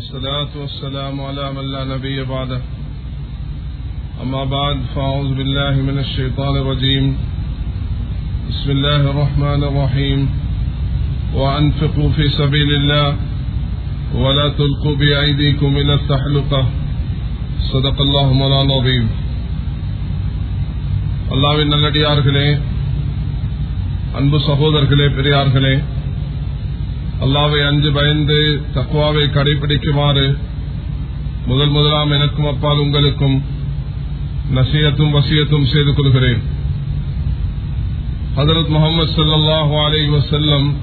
والصلاة والسلام على من لا نبي بعده. أما بعد، فأعوذ بالله من الشيطان الرجيم. بسم الله الرحمن الرحيم. وأنفقوا في سبيل الله ولا تلقوا بأيديكم إلى التحلقة. صدق الله مولانا عظيم. அல்லாவின் நல்லடியார்களே அன்பு சகோதரர்களே பெரியார்களே அல்லாவை அஞ்சு பயந்து தக்குவாவை கடைபிடிக்குமாறு முதல் முதலாம் எனக்கும் அப்பால் உங்களுக்கும் நசியத்தும் வசியத்தும் செய்து கொள்கிறேன். ஹதரத் முகமது சல்லாஹு அலை வசல்லம்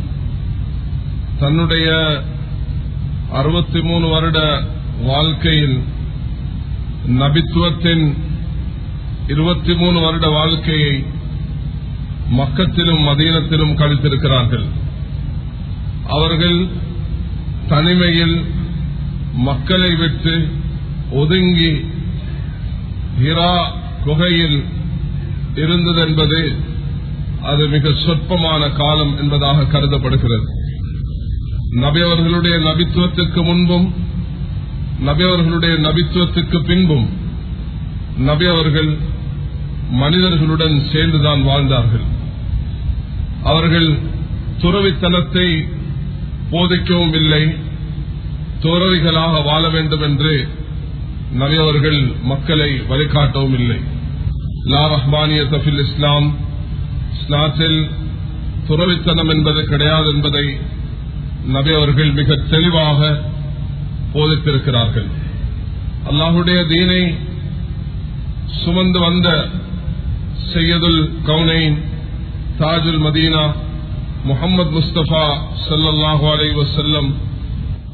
தன்னுடைய அறுபத்தி மூணு வருட வாழ்க்கையில் நபித்துவத்தின் இருபத்தி மூணு வருட வாழ்க்கையை மக்கத்திலும் மதீனத்திலும் கழித்திருக்கிறார்கள். அவர்கள் தனிமையில் மக்களை விட்டு ஒதுங்கி ஹிரா குகையில் இருந்ததென்பது அது மிக சொற்பமான காலம் என்பதாக கருதப்படுகிறது. நபி அவர்களுடைய நபித்துவத்துக்கு முன்பும் நபி அவர்களுடைய நபித்துவத்துக்கு பின்பும் நபி அவர்கள் மனிதர்களுடன் சேர்ந்துதான் வாழ்ந்தார்கள். அவர்கள் துறவித்தனத்தை போதிக்கவும் இல்லை. துறவிகளாக வாழ வேண்டும் என்று நவியவர்கள் மக்களை வழிகாட்டவும் இல்லை. லா ரஹ்மானிய தஃபில் இஸ்லாம். இஸ்லாத்தில் துறவித்தனம் என்பது கிடையாது என்பதை நபியவர்கள் மிக தெளிவாக போதித்திருக்கிறார்கள். அல்லாஹுடைய தீனை சுமந்து வந்த சையதுல் கவுனைன் தாஜுல் மதீனா முகமது முஸ்தபா சல்லாஹூ அலை வசல்லம்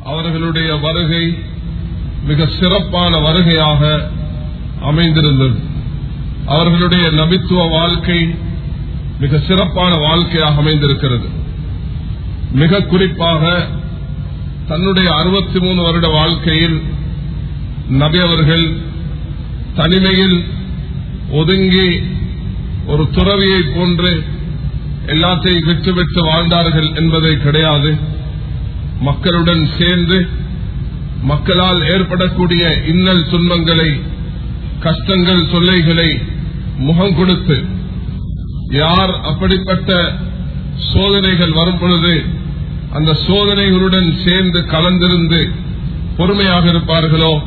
அவர்களுடைய வருகை மிக சிறப்பான வருகையாக அமைந்திருந்தது. அவர்களுடைய நபித்துவ வாழ்க்கை மிக சிறப்பான வாழ்க்கையாக அமைந்திருக்கிறது. மிக குறிப்பாக தன்னுடைய அறுபத்தி மூணு வருட வாழ்க்கையில் நபி அவர்கள் தனிமையில் ஒதுங்கி ஒரு துறவியை போன்று எல்லாத்தையும் விட்டுவிட்டு வாழ்ந்தார்கள் என்பதை கிடையாது. மக்களுடன் சேர்ந்து மக்களால் ஏற்படக்கூடிய இன்னல் துன்பங்களை கஷ்டங்கள் தொல்லைகளை முகம் கொடுத்து யார் அப்படிப்பட்ட சோதனைகள் வரும் பொழுது அந்த சோதனைகளுடன் சேர்ந்து கலந்திருந்து பொறுமையாக இருப்பார்களோ?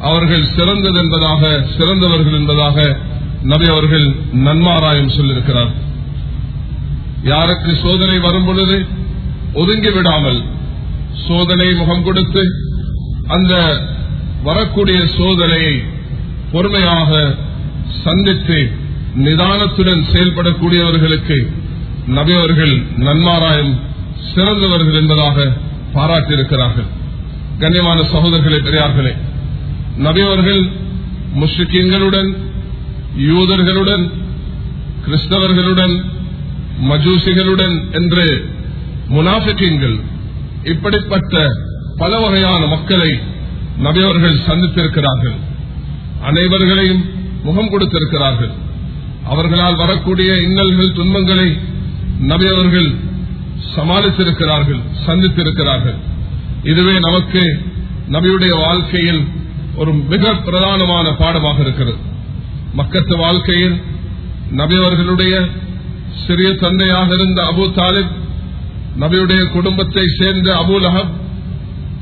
அவர்கள் சிறந்தது என்பதாக சிறந்தவர்கள் என்பதாக நபி அவர்கள் நன்மாராயம் சொல்லியிருக்கிறார். யாருக்கு சோதனை வரும் பொழுது ஒதுங்கி விடாமல் சோதனை முகம் கொடுத்து அந்த வரக்கூடிய சோதனையை பொறுமையாக சந்தித்து நிதானத்துடன் செயல்படக்கூடியவர்களுக்கு நபியவர்கள் நன்மாராயம் சிறந்தவர்கள் என்பதாக பாராட்டியிருக்கிறார்கள். கண்ணியமான சகோதரர்களே பெரியார்களே நபியவர்கள் முஸ்லிம்களுடன் யூதர்களுடன் கிறிஸ்தவர்களுடன் மஜூசிகளுடன் என்று முனாஃபிக்கீன்கள் இப்படிப்பட்ட பல வகையான மக்களை நபியவர்கள் சந்தித்திருக்கிறார்கள். அனைவர்களையும் முகம் கொடுத்திருக்கிறார்கள். அவர்களால் வரக்கூடிய இன்னல்கள் துன்பங்களை நபியவர்கள் சமாளித்திருக்கிறார்கள் சந்தித்திருக்கிறார்கள். இதுவே நமக்கு நபியுடைய வாழ்க்கையில் ஒரு மிக பிரதானமான பாடமாக இருக்கிறது. மக்கத்து வாழ்க்கையில் நபியவர்களுடைய சிறிய தந்தையாக இருந்த அபு தாலிப் நபியுடைய குடும்பத்தை சேர்ந்த அபுல் அஹப்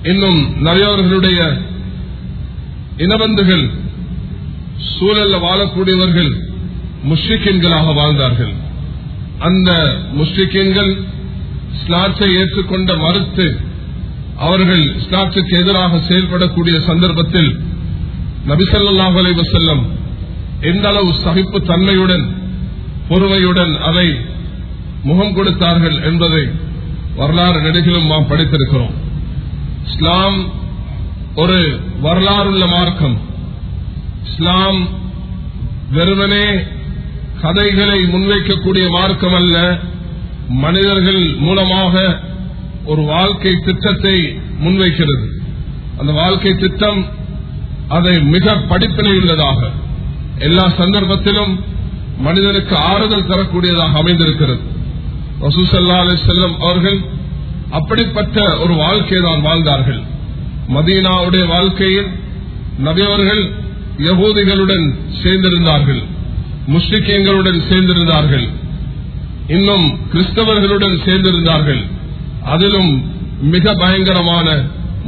இன்னும் நிறையவர்களுடைய இனவந்துகள் சூழல்ல வாழக்கூடியவர்கள் முஷ்ரிக்கீன்களாக வாழ்ந்தார்கள். அந்த முஷ்ரிக்கீன்கள் ஸ்லாட்சை ஏற்றுக்கொண்ட மறுத்து அவர்கள் ஸ்லாட்சுக்கு எதிராக செயல்படக்கூடிய சந்தர்ப்பத்தில் நபிசல்லாஹ் அலை வசல்லம் எந்த அளவு சகிப்பு தன்மையுடன் பொறுமையுடன் அதை முகம் கொடுத்தார்கள் என்பதை வரலாறு நெடுகிலும் நாம் படித்திருக்கிறோம். இஸ்லாம் ஒரு வரலாறுள்ள மார்க்கம். இஸ்லாம் வெறுமனே கதைகளை முன்வைக்கக்கூடிய மார்க்கம் அல்ல மனிதர்கள் மூலமாக ஒரு வாழ்க்கை திட்டத்தை முன்வைக்கிறது. அந்த வாழ்க்கை திட்டம் அதை மிக படிப்பினை உள்ளதாக. எல்லா சந்தர்ப்பத்திலும் மனிதனுக்கு ஆறுதல் தரக்கூடியதாக அமைந்திருக்கிறது. ரசூசல்லா அலி செல்லம் அவர்கள் அப்படிப்பட்ட ஒரு வாழ்க்கை தான் வாழ்ந்தார்கள். மதீனாவுடைய வாழ்க்கையில் நபியவர்கள் யகூதிகளுடன் சேர்ந்திருந்தார்கள் முஸ்லிக்கியங்களுடன் சேர்ந்திருந்தார்கள் இன்னும் கிறிஸ்தவர்களுடன் சேர்ந்திருந்தார்கள். அதிலும் மிக பயங்கரமான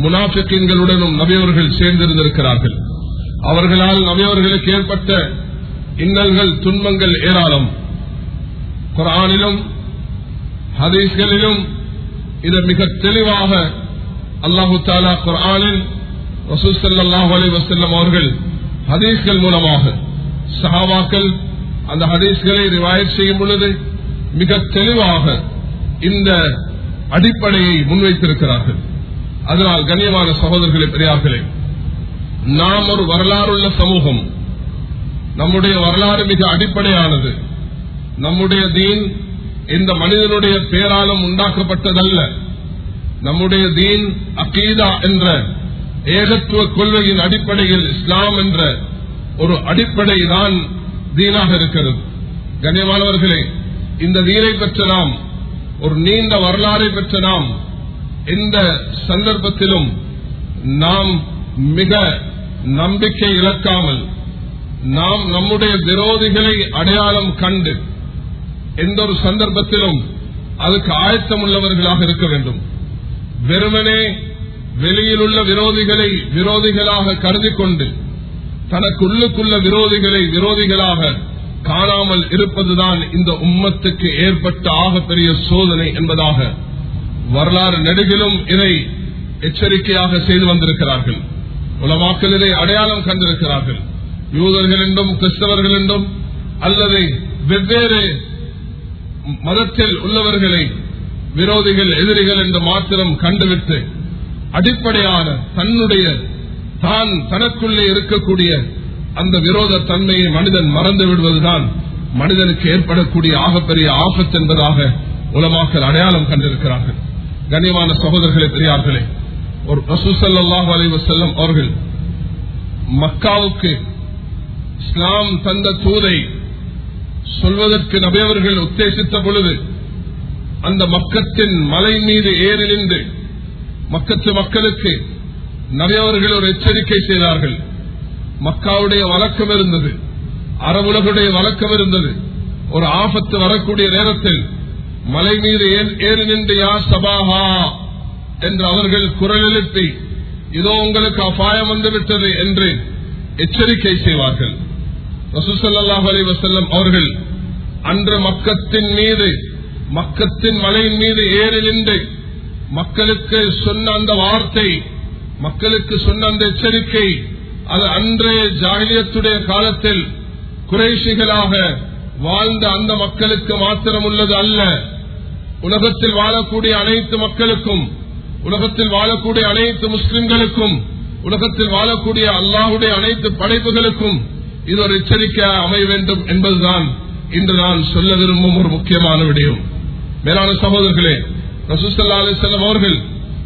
முனாஃபிக்கின்களுடனும் நபியவர்கள் சேர்ந்திருந்திருக்கிறார்கள். அவர்களால் நபியவர்களுக்கு ஏற்பட்ட இன்னல்கள் துன்பங்கள் ஏராளம். குரானிலும் ஹதீஸ்களிலும் இது மிக தெளிவாக அல்லாஹு தாலா குரானில் ரசூசல்லாஹ் அலி வசல்லம் அவர்கள் ஹதீஸ்கள் மூலமாக சஹாவாக்கள் அந்த ஹதீஸ்களை ரிவாயத் செய்யும் பொழுது மிக தெளிவாக இந்த அடிப்படையை முன்வைத்திருக்கிறார்கள். அதனால் கண்ணியமான சகோதரர்களே பெரியார்களே நாம் ஒரு வரலாறுள்ள சமூகம் நம்முடைய வரலாறு மிக அடிப்படையானது. நம்முடைய தீன் இந்த மனிதனுடைய பேராலும் உண்டாக்கப்பட்டதல்ல. நம்முடைய தீன் அகீதா என்ற ஏகத்துவ கொள்கையின் அடிப்படையில் இஸ்லாம் என்ற ஒரு அடிப்படை தான் தீனாக இருக்கிறது. கண்ணியமானவர்களே இந்த தீனை பெற்ற நாம் ஒரு நீண்ட வரலாறை பெற்ற நாம் எந்த சந்தர்ப்பத்திலும் நாம் மிக நம்பிக்கை இழக்காமல் நாம் நம்முடைய விரோதிகளை அடையாளம் கண்டு எந்த ஒரு சந்தர்ப்பத்திலும் அதுக்கு ஆயத்தம் உள்ளவர்களாக இருக்க வேண்டும். வெறுமனே வெளியில் உள்ள விரோதிகளை விரோதிகளாக கருதி கொண்டு தனக்குள்ளுக்குள்ள விரோதிகளை விரோதிகளாக காணாமல் இருப்பதுதான் இந்த உம்மத்துக்கு ஏற்பட்ட ஆகப்பெரிய சோதனை என்பதாக வரலாறு நெடுகிலும் இதை எச்சரிக்கையாக செய்து வந்திருக்கிறார்கள். உலமாக்கள் இதை அடையாளம் கண்டிருக்கிறார்கள். யூதர்கள் என்றும் கிறிஸ்தவர்கள் என்றும் அல்லது வெவ்வேறு மதத்தில் உள்ளவர்களை விரோதிகள் எதிரிகள் என்று மாத்திரம் கண்டுவிட்டு அடிப்படையான தன்னுடைய தான் தனக்குள்ளே இருக்கக்கூடிய அந்த விரோத தன்மையை மனிதன் மறந்து விடுவதுதான் மனிதனுக்கு ஏற்படக்கூடிய ஆகப்பெரிய ஆபத்து என்பதாக உலமாக்கள் அடையாளம் கண்டிருக்கிறார்கள். கண்ணியமான சகோதரர்களே பெரியார்களே ஒரு ரசூசல்லாஹ் அலைவசல்லம் அவர்கள் மக்காவுக்கு இஸ்லாம் தந்த தூதை சொல்வதற்கு நபையவர்கள் உத்தேசித்த பொழுது அந்த மக்கத்தின் மலை மீது ஏறி நின்று மக்கத்து மக்களுக்கு நபையவர்கள் ஒரு எச்சரிக்கை செய்தார்கள். மக்காவுடைய வழக்கம் இருந்தது அரபுலகுடைய வழக்கம் இருந்தது. ஒரு ஆபத்து வரக்கூடிய நேரத்தில் மலை மீது ஏறி நின்று யா சபாஹா என்று அவர்கள் குரல் எழுப்பி இதோ உங்களுக்கு அபாயம் வந்துவிட்டது என்று எச்சரிக்கை செய்வார்கள். ரசூசல்லாஹ் அலி வசல்லம் அவர்கள் அன்று மக்கத்தின் மீது மக்கத்தின் மலையின் மீது ஏறி நின்று மக்களுக்கு சொன்ன அந்த வார்த்தை மக்களுக்கு சொன்ன அந்த எச்சரிக்கை அது அன்றைய ஜாகிலியத்துடைய காலத்தில் குறைசிகளாக வாழ்ந்த அந்த மக்களுக்கு மாத்திரம் உள்ளது அல்ல. உலகத்தில் வாழக்கூடிய அனைத்து மக்களுக்கும் உலகத்தில் வாழக்கூடிய அனைத்து முஸ்லிம்களுக்கும் உலகத்தில் வாழக்கூடிய அல்லாஹுடைய அனைத்து படைப்புகளுக்கும் இது ஒரு எச்சரிக்கை அமைய வேண்டும் என்பதுதான் இன்று நான் சொல்ல விரும்பும் ஒரு முக்கியமான விடயம். மேலான சகோதரர்களே ரசூசல்லா அலிசல்லம் அவர்கள்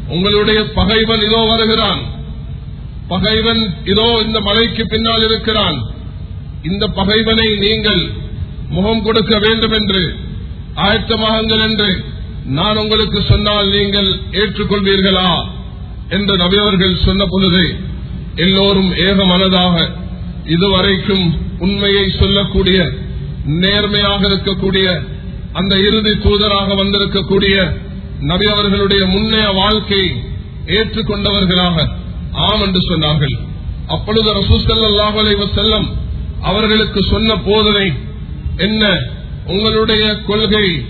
உங்களுடைய பகைவன் இதோ வருகிறான். பகைவன் இதோ இந்த மலைக்கு பின்னால் இருக்கிறான். இந்த பகைவனை நீங்கள் முகம் கொடுக்க வேண்டும் என்று ஆயத்தமாகுங்கள் என்று நான் உங்களுக்கு சொன்னால் நீங்கள் ஏற்றுக்கொள்வீர்களா? என்று நபியவர்கள் சொன்ன பொழுது எல்லோரும் ஏக மனதாக இதுவரைக்கும் உண்மையை சொல்லக்கூடிய நேர்மையாக இருக்கக்கூடிய அந்த இறுதி தூதராக வந்திருக்கக்கூடிய நபி அவர்களுடைய முன்னைய வாழ்க்கை ஏற்றுக்கொண்டவர்களாக ஆம் என்று சொன்னார்கள். அப்பொழுது ரசூசல்லாஹலை செல்லம் அவர்களுக்கு சொன்ன போதனை என்ன? உங்களுடைய கொள்கை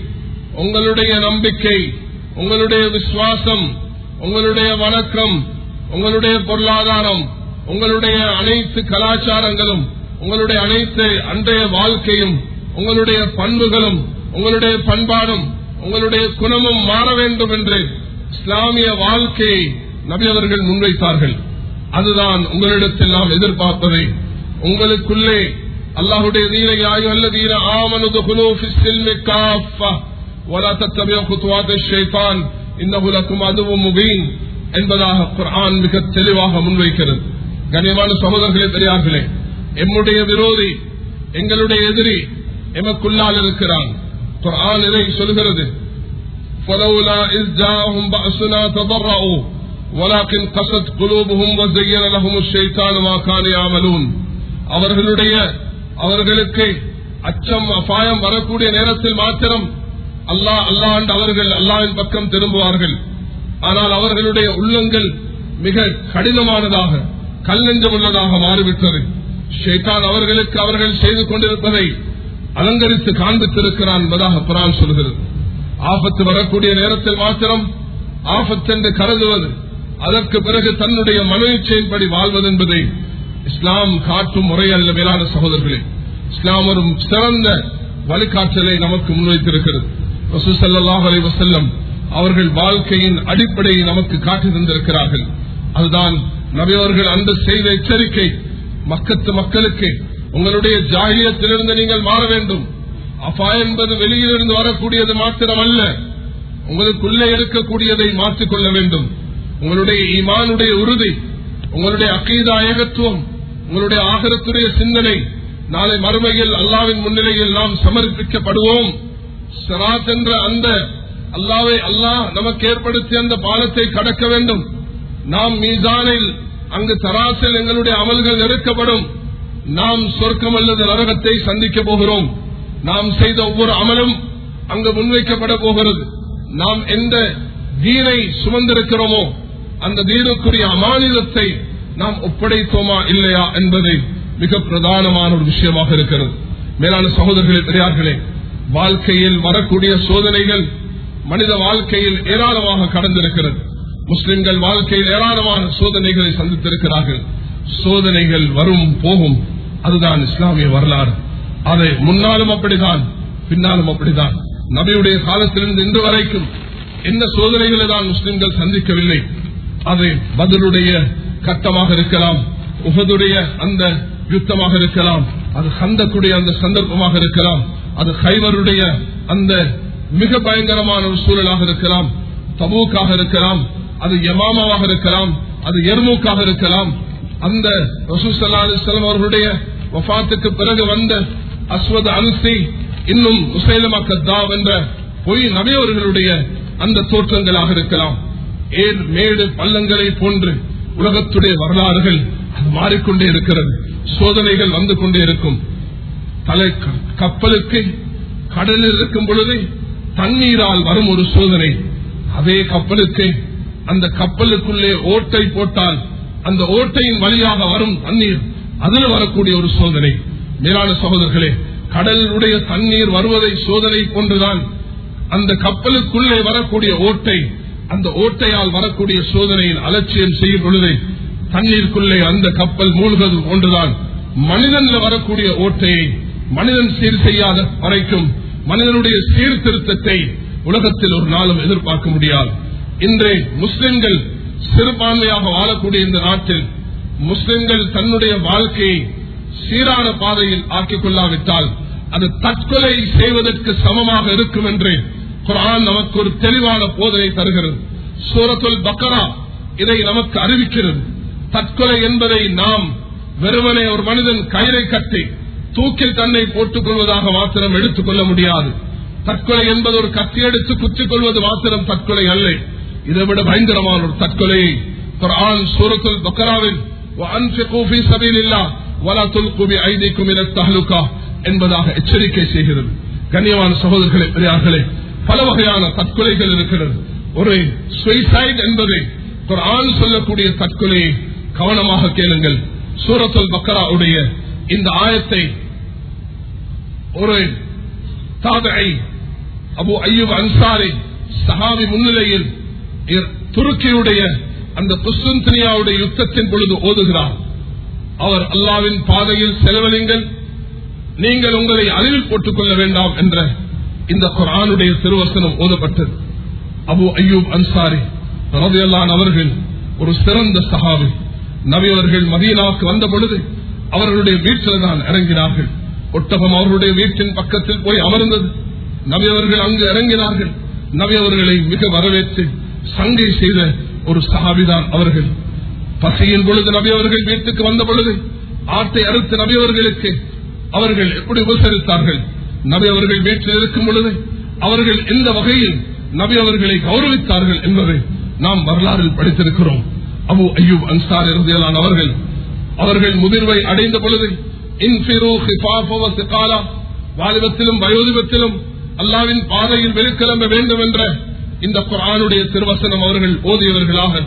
உங்களுடைய நம்பிக்கை உங்களுடைய விசுவாசம் உங்களுடைய வணக்கம் உங்களுடைய பொருளாதாரம் உங்களுடைய அனைத்து கலாச்சாரங்களும் உங்களுடைய அனைத்து அன்றைய வாழ்க்கையும் உங்களுடைய பண்புகளும் உங்களுடைய பண்பாடும் உங்களுடைய குணமும் மாற வேண்டும் என்று இஸ்லாமிய வாழ்க்கையை நபி அவர்கள் முன்வைத்தார்கள். அதுதான் உங்களிடத்தில் நாம் எதிர்பார்ப்பதை உங்களுக்குள்ளே அல்லாஹுடைய தீனையாயு அல்ல தீன ஆமனது அதுவும் என்பதாக குரான் மிக தெளிவாக முன்வைக்கிறது. கண்ணியமான சகோதரர்களே பெரியார்களே எம்முடைய விரோதி எங்களுடைய எதிரி எமக்குள்ளால் இருக்கிறான் குர்ஆன் இதை சொல்கிறது فلولا إذ جاءهم بأسنا تضرعوا ولكن قست قلوبهم وزين لهم الشيطان ما كانوا يعملون அவர்களுடைய அவர்களுக்கு அச்சம் அபாயம் வரக்கூடிய நேரத்தில் மாத்திரம் அல்லாஹ் அல்லாஹ் அவர்கள் அல்லாவின் பக்கம் திரும்புவார்கள் ஆனால் அவர்களுடைய உள்ளங்கள் மிக கடினமானதாக கல்லெஞ்சம் உள்ளதாக மாறிவிட்டது. ஷேதான் அவர்களுக்கு அவர்கள் செய்து கொண்டிருப்பதை அலங்கரித்து காண்பித்திருக்கிறான் என்பதாக புறான் சொல்கிறது. ஆபத்து வரக்கூடிய நேரத்தில் மாத்திரம் ஆபத்து என்று கருதுவது அதற்கு பிறகு தன்னுடைய மனோச்சையின்படி வாழ்வது என்பதை இஸ்லாம் காட்டும் முறை அல்ல மேலான சகோதரர்களே. இஸ்லாம் ஒரு சிறந்த வழிகாட்டலை நமக்கு முன்வைத்திருக்கிறது. ரசூசல்லாஹ் அலி வசல்லம் அவர்கள் வாழ்க்கையின் அடிப்படையை நமக்கு காட்டி தந்திருக்கிறார்கள். அதுதான் நபியவர்கள் அந்த செய்த எச்சரிக்கை மக்கத்து மக்களுக்கு உங்களுடைய ஜாகியத்திலிருந்து நீங்கள் மாற வேண்டும். அஃபா என்பது வெளியிலிருந்து வரக்கூடியது மாத்திரமல்ல உங்களுக்குள்ளே இருக்கக்கூடியதை மாற்றிக்கொள்ள வேண்டும். உங்களுடைய ஈமானுடைய உறுதி உங்களுடைய அக்கீதா ஏகத்துவம் உங்களுடைய ஆகரத்துடைய சிந்தனை நாளை மறுமையில் அல்லாவின் முன்னிலையில் நாம் சமர்ப்பிக்கப்படுவோம். சராத் என்ற அந்த அல்லாவை அல்லாஹ் நமக்கு ஏற்படுத்திய அந்த பாலத்தை கடக்க வேண்டும். நாம் மீதானில் அங்கு தராசில் எங்களுடைய அமல்கள் நெருக்கப்படும் நாம் சொர்க்கம் அல்லது நரகத்தை சந்திக்க போகிறோம். நாம் செய்த ஒவ்வொரு அமலும் அங்கு முன்வைக்கப்பட போகிறது. நாம் எந்த தீனை சுமந்திருக்கிறோமோ அந்த தீனுக்குரிய அமானிதத்தை நாம் ஒப்படைத்தோமா இல்லையா என்பதை மிக பிரதானமான ஒரு விஷயமாக இருக்கிறது. மேலான சகோதரர்களே பெரியார்களே வாழ்க்கையில் வரக்கூடிய சோதனைகள் மனித வாழ்க்கையில் ஏராளமாக கடந்திருக்கிறது. முஸ்லிம்கள் வாழ்க்கையில் ஏராளமான சோதனைகளை சந்தித்திருக்கிறார்கள். சோதனைகள் வரும் போகும். அதுதான் இஸ்லாமிய வரலாறு. அதை முன்னாலும் அப்படிதான் பின்னாலும் அப்படிதான். நபியுடைய காலத்திலிருந்து இன்று வரைக்கும் என்ன சோதனைகளை தான் முஸ்லிம்கள் சந்திக்கவில்லை. அது பதிலுடைய கட்டமாக இருக்கலாம் உகதுடைய அந்த யுத்தமாக இருக்கலாம் அது சந்தக்குடைய அந்த சந்தர்ப்பமாக இருக்கலாம் அது ஹைவருடைய அந்த மிக பயங்கரமான ஒரு சூழலாக இருக்கலாம் தபூக்காக இருக்கலாம் அது யமாமாவாக இருக்கலாம் அது எர்மூக்காக இருக்கலாம். அந்த ரசூசல்லா அலிஸ்லாம் அவர்களுடைய வஃத்துக்கு பிறகு வந்த அஸ்வத் அனுசி இன்னும் முசைலமா கத்தாவ் என்ற பொய் நபியவர்களுடைய அந்த தோற்றங்களாக இருக்கலாம். ஏர் மேடு பள்ளங்களை போன்று உலகத்துடைய வரலாறுகள் அது மாறிக்கொண்டே இருக்கிறது சோதனைகள் வந்து கொண்டே இருக்கும். தலை கப்பலுக்கு கடலில் இருக்கும் பொழுது தண்ணீரால் வரும் ஒரு சோதனை அதே கப்பலுக்கு அந்த கப்பலுக்குள்ளே ஓட்டை போட்டால் அந்த ஓட்டையின் வழியாக வரும் தண்ணீர். அதில் வரக்கூடிய ஒரு சோதனை. மேலான சகோதரர்களே கடலுடைய தண்ணீர் வருவதை சோதனை போன்றுதான் அந்த கப்பலுக்குள்ளே வரக்கூடிய ஓட்டை அந்த ஓட்டையால் வரக்கூடிய சோதனையின் அலட்சியம் செய்யும் பொழுது தண்ணீருக்குள்ளே அந்த கப்பல் மூழ்கிறது போன்றுதான். மனிதன்ல வரக்கூடிய ஓட்டையை மனிதன் சீர் செய்யாத வரைக்கும் மனிதனுடைய சீர்திருத்தத்தை உலகத்தில் ஒரு நாளும் எதிர்பார்க்க முடியாது. இன்றே முஸ்லிம்கள் சிறுபான்மையாக வாழக்கூடிய இந்த நாட்டில் முஸ்லிம்கள் தன்னுடைய வாழ்க்கையை சீரான பாதையில் ஆக்கிக் கொள்ளாவிட்டால் அது தற்கொலை செய்வதற்கு சமமாக இருக்கும் என்று குரான் நமக்கு ஒரு தெளிவான போதனை தருகிறது. சூரத்துல் பக்கரா இதை நமக்கு அறிவிக்கிறது. தற்கொலை என்பதை நாம் வெறுமனே ஒரு மனிதன் கயிறை கட்டி தூக்கில் தன்னை போட்டுக் கொள்வதாக மாத்திரம் எடுத்துக் கொள்ள முடியாது. தற்கொலை என்பது ஒரு கத்தி எடுத்து குத்திக் கொள்வது மாத்திரம் தற்கொலை அல்ல. இதை விட பயங்கரமான ஒரு தற்கொலை. குரான் சூரத்துல் பக்கராவில் என்பதாக எச்சரிக்கை செய்கிறது. கண்ணியமான சகோதரர்களே பெரியார்களே பல வகையான தற்கொலைகள் இருக்கிறது ஒரு சுயசைட் என்பதை குரான் சொல்லக்கூடிய தற்கொலையை கவனமாக கேளுங்கள் சூரத்துல் பக்கராவுடைய இந்த ஆயத்தை ஒரு தாதை அபு ஐயூப் அன்சாரி சஹாபி முன்னிலையில் துருக்கியுடைய அந்த குஸ்துந்தினியாவுடைய யுத்தத்தின் பொழுது ஓதுகிறார். அவர் அல்லாவின் பாதையில் செலவழிங்கள் நீங்கள் உங்களை அறிவில் போட்டுக் கொள்ள வேண்டாம் என்ற இந்த குரானுடைய திருவசனம் ஓதப்பட்டது. அபு ஐயூப் அன்சாரி ரதையல்லான் அவர்கள் ஒரு சிறந்த சகாவி நவியவர்கள் மதீனாவுக்கு வந்த பொழுது அவர்களுடைய வீட்டில் தான் இறங்கினார்கள். ஒட்டகம் அவர்களுடைய வீட்டின் பக்கத்தில் போய் அமர்ந்தது. நவியவர்கள் அங்கு இறங்கினார்கள். நவியவர்களை மிக வரவேற்று சண்டை செய்த ஒரு சஹாபிதான் அவர்கள். பசியின் பொழுது நபி அவர்கள் வீட்டுக்கு வந்த பொழுது ஆட்டை அறுத்து நபி அவர்களுக்கு அவர்கள் எப்படி உபசரித்தார்கள்? நபி அவர்கள் வீட்டில் இருக்கும் பொழுது அவர்கள் எந்த வகையில் நபி அவர்களை கௌரவித்தார்கள் என்பதை நாம் வரலாறில் படித்திருக்கிறோம். அபு ஐயூப் அன்சார் இறுதியிலான அவர்கள் அவர்கள் முதிர்வை அடைந்த பொழுது வாலிபத்திலும் வயோதிபத்திலும் அல்லாவின் பாதையில் வெளிக்கிளம்ப வேண்டும் என்ற இந்த குரானுடைய திருவசனம் அவர்கள் ஓதியவர்களாக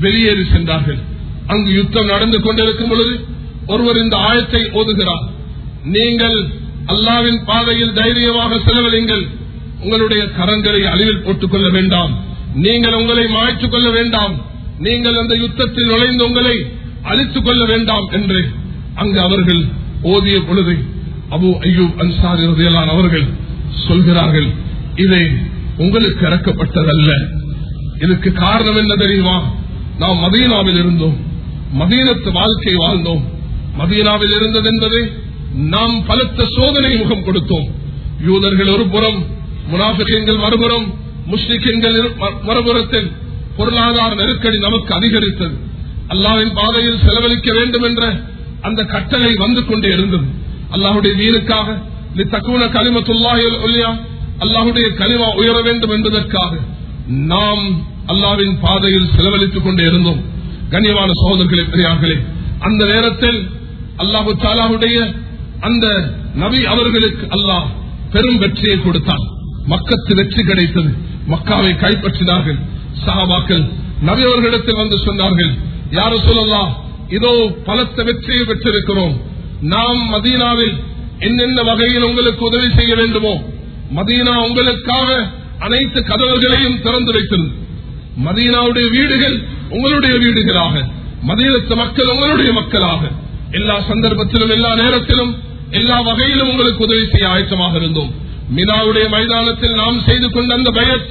வெளியேறி சென்றார்கள். அங்கு யுத்தம் நடந்து கொண்டிருக்கும் பொழுது ஒருவர் இந்த ஆயத்தை ஓதுகிறார். நீங்கள் அல்லாவின் பாதையில் தைரியமாக செலவழிங்கள். உங்களுடைய கரங்களை அழிவில் போட்டுக் கொள்ள வேண்டாம். நீங்கள் உங்களை மாய்த்துக் கொள்ள வேண்டாம். நீங்கள் அந்த யுத்தத்தில் நுழைந்து உங்களை அழித்துக் கொள்ள வேண்டாம் என்று அங்கு அவர்கள் ஓதிய பொழுது அபு ஐயூப் அன்சாரி அவர்கள் சொல்கிறார்கள். இதை உங்களுக்கு இறக்கப்பட்டதல்ல. இதுக்கு காரணம் என்ன தெரியுமா? நாம் மதீனாவில் இருந்தோம். மதீனத்து வாழ்க்கை வாழ்ந்தோம். மதீனாவில் இருந்தது என்பது நாம் பலத்த சோதனை முகம் கொடுத்தோம். யூதர்கள் ஒரு புறம் முனாபிகங்கள் மறுபுறம் முஸ்லிம்கள் மறுபுறத்தில் பொருளாதார நெருக்கடி நமக்கு அதிகரித்தது. அல்லாவின் பாதையில் செலவழிக்க வேண்டும் என்ற அந்த கட்டளை வந்து கொண்டே இருந்தது. அல்லாஹுடைய வீருக்காக தக்குவன களிமத்துல்லாஹியா அல்லாஹுடைய கனிமா உயர வேண்டும் என்பதற்காக நாம் அல்லாவின் பாதையில் செலவழித்துக் கொண்டே இருந்தோம். கண்ணியமான சகோதரர்களே பெரியார்களே அந்த நேரத்தில் அல்லாஹு தாலாவுடைய அந்த நபி அவர்களுக்கு அல்லாஹ் பெரும் வெற்றியை கொடுத்தான். மக்கத்து வெற்றி கிடைத்தது. மக்காவை கைப்பற்றினார்கள். சஹாபாக்கள் நபி அவர்களிடத்தில் வந்து சொன்னார்கள் யாரு சொல்லலாம் இதோ பலத்த வெற்றியை பெற்றிருக்கிறோம். நாம் மதீனாவில் என்னென்ன வகையில் உங்களுக்கு உதவி செய்ய வேண்டுமோ மதீனா உங்களுக்காக அனைத்து கதவுகளையும் திறந்து வைத்திருந்தது மதீனாவுடைய வீடுகள் உங்களுடைய வீடுகளாக. மதீனத்து மக்கள் உங்களுடைய மக்களாக. எல்லா சந்தர்ப்பத்திலும் எல்லா நேரத்திலும் எல்லா வகையிலும் உங்களுக்கு உதவி செய்ய ஆயத்தமாக இருந்தோம். மினாவுடைய மைதானத்தில் நாம் செய்து கொண்ட அந்த பயத்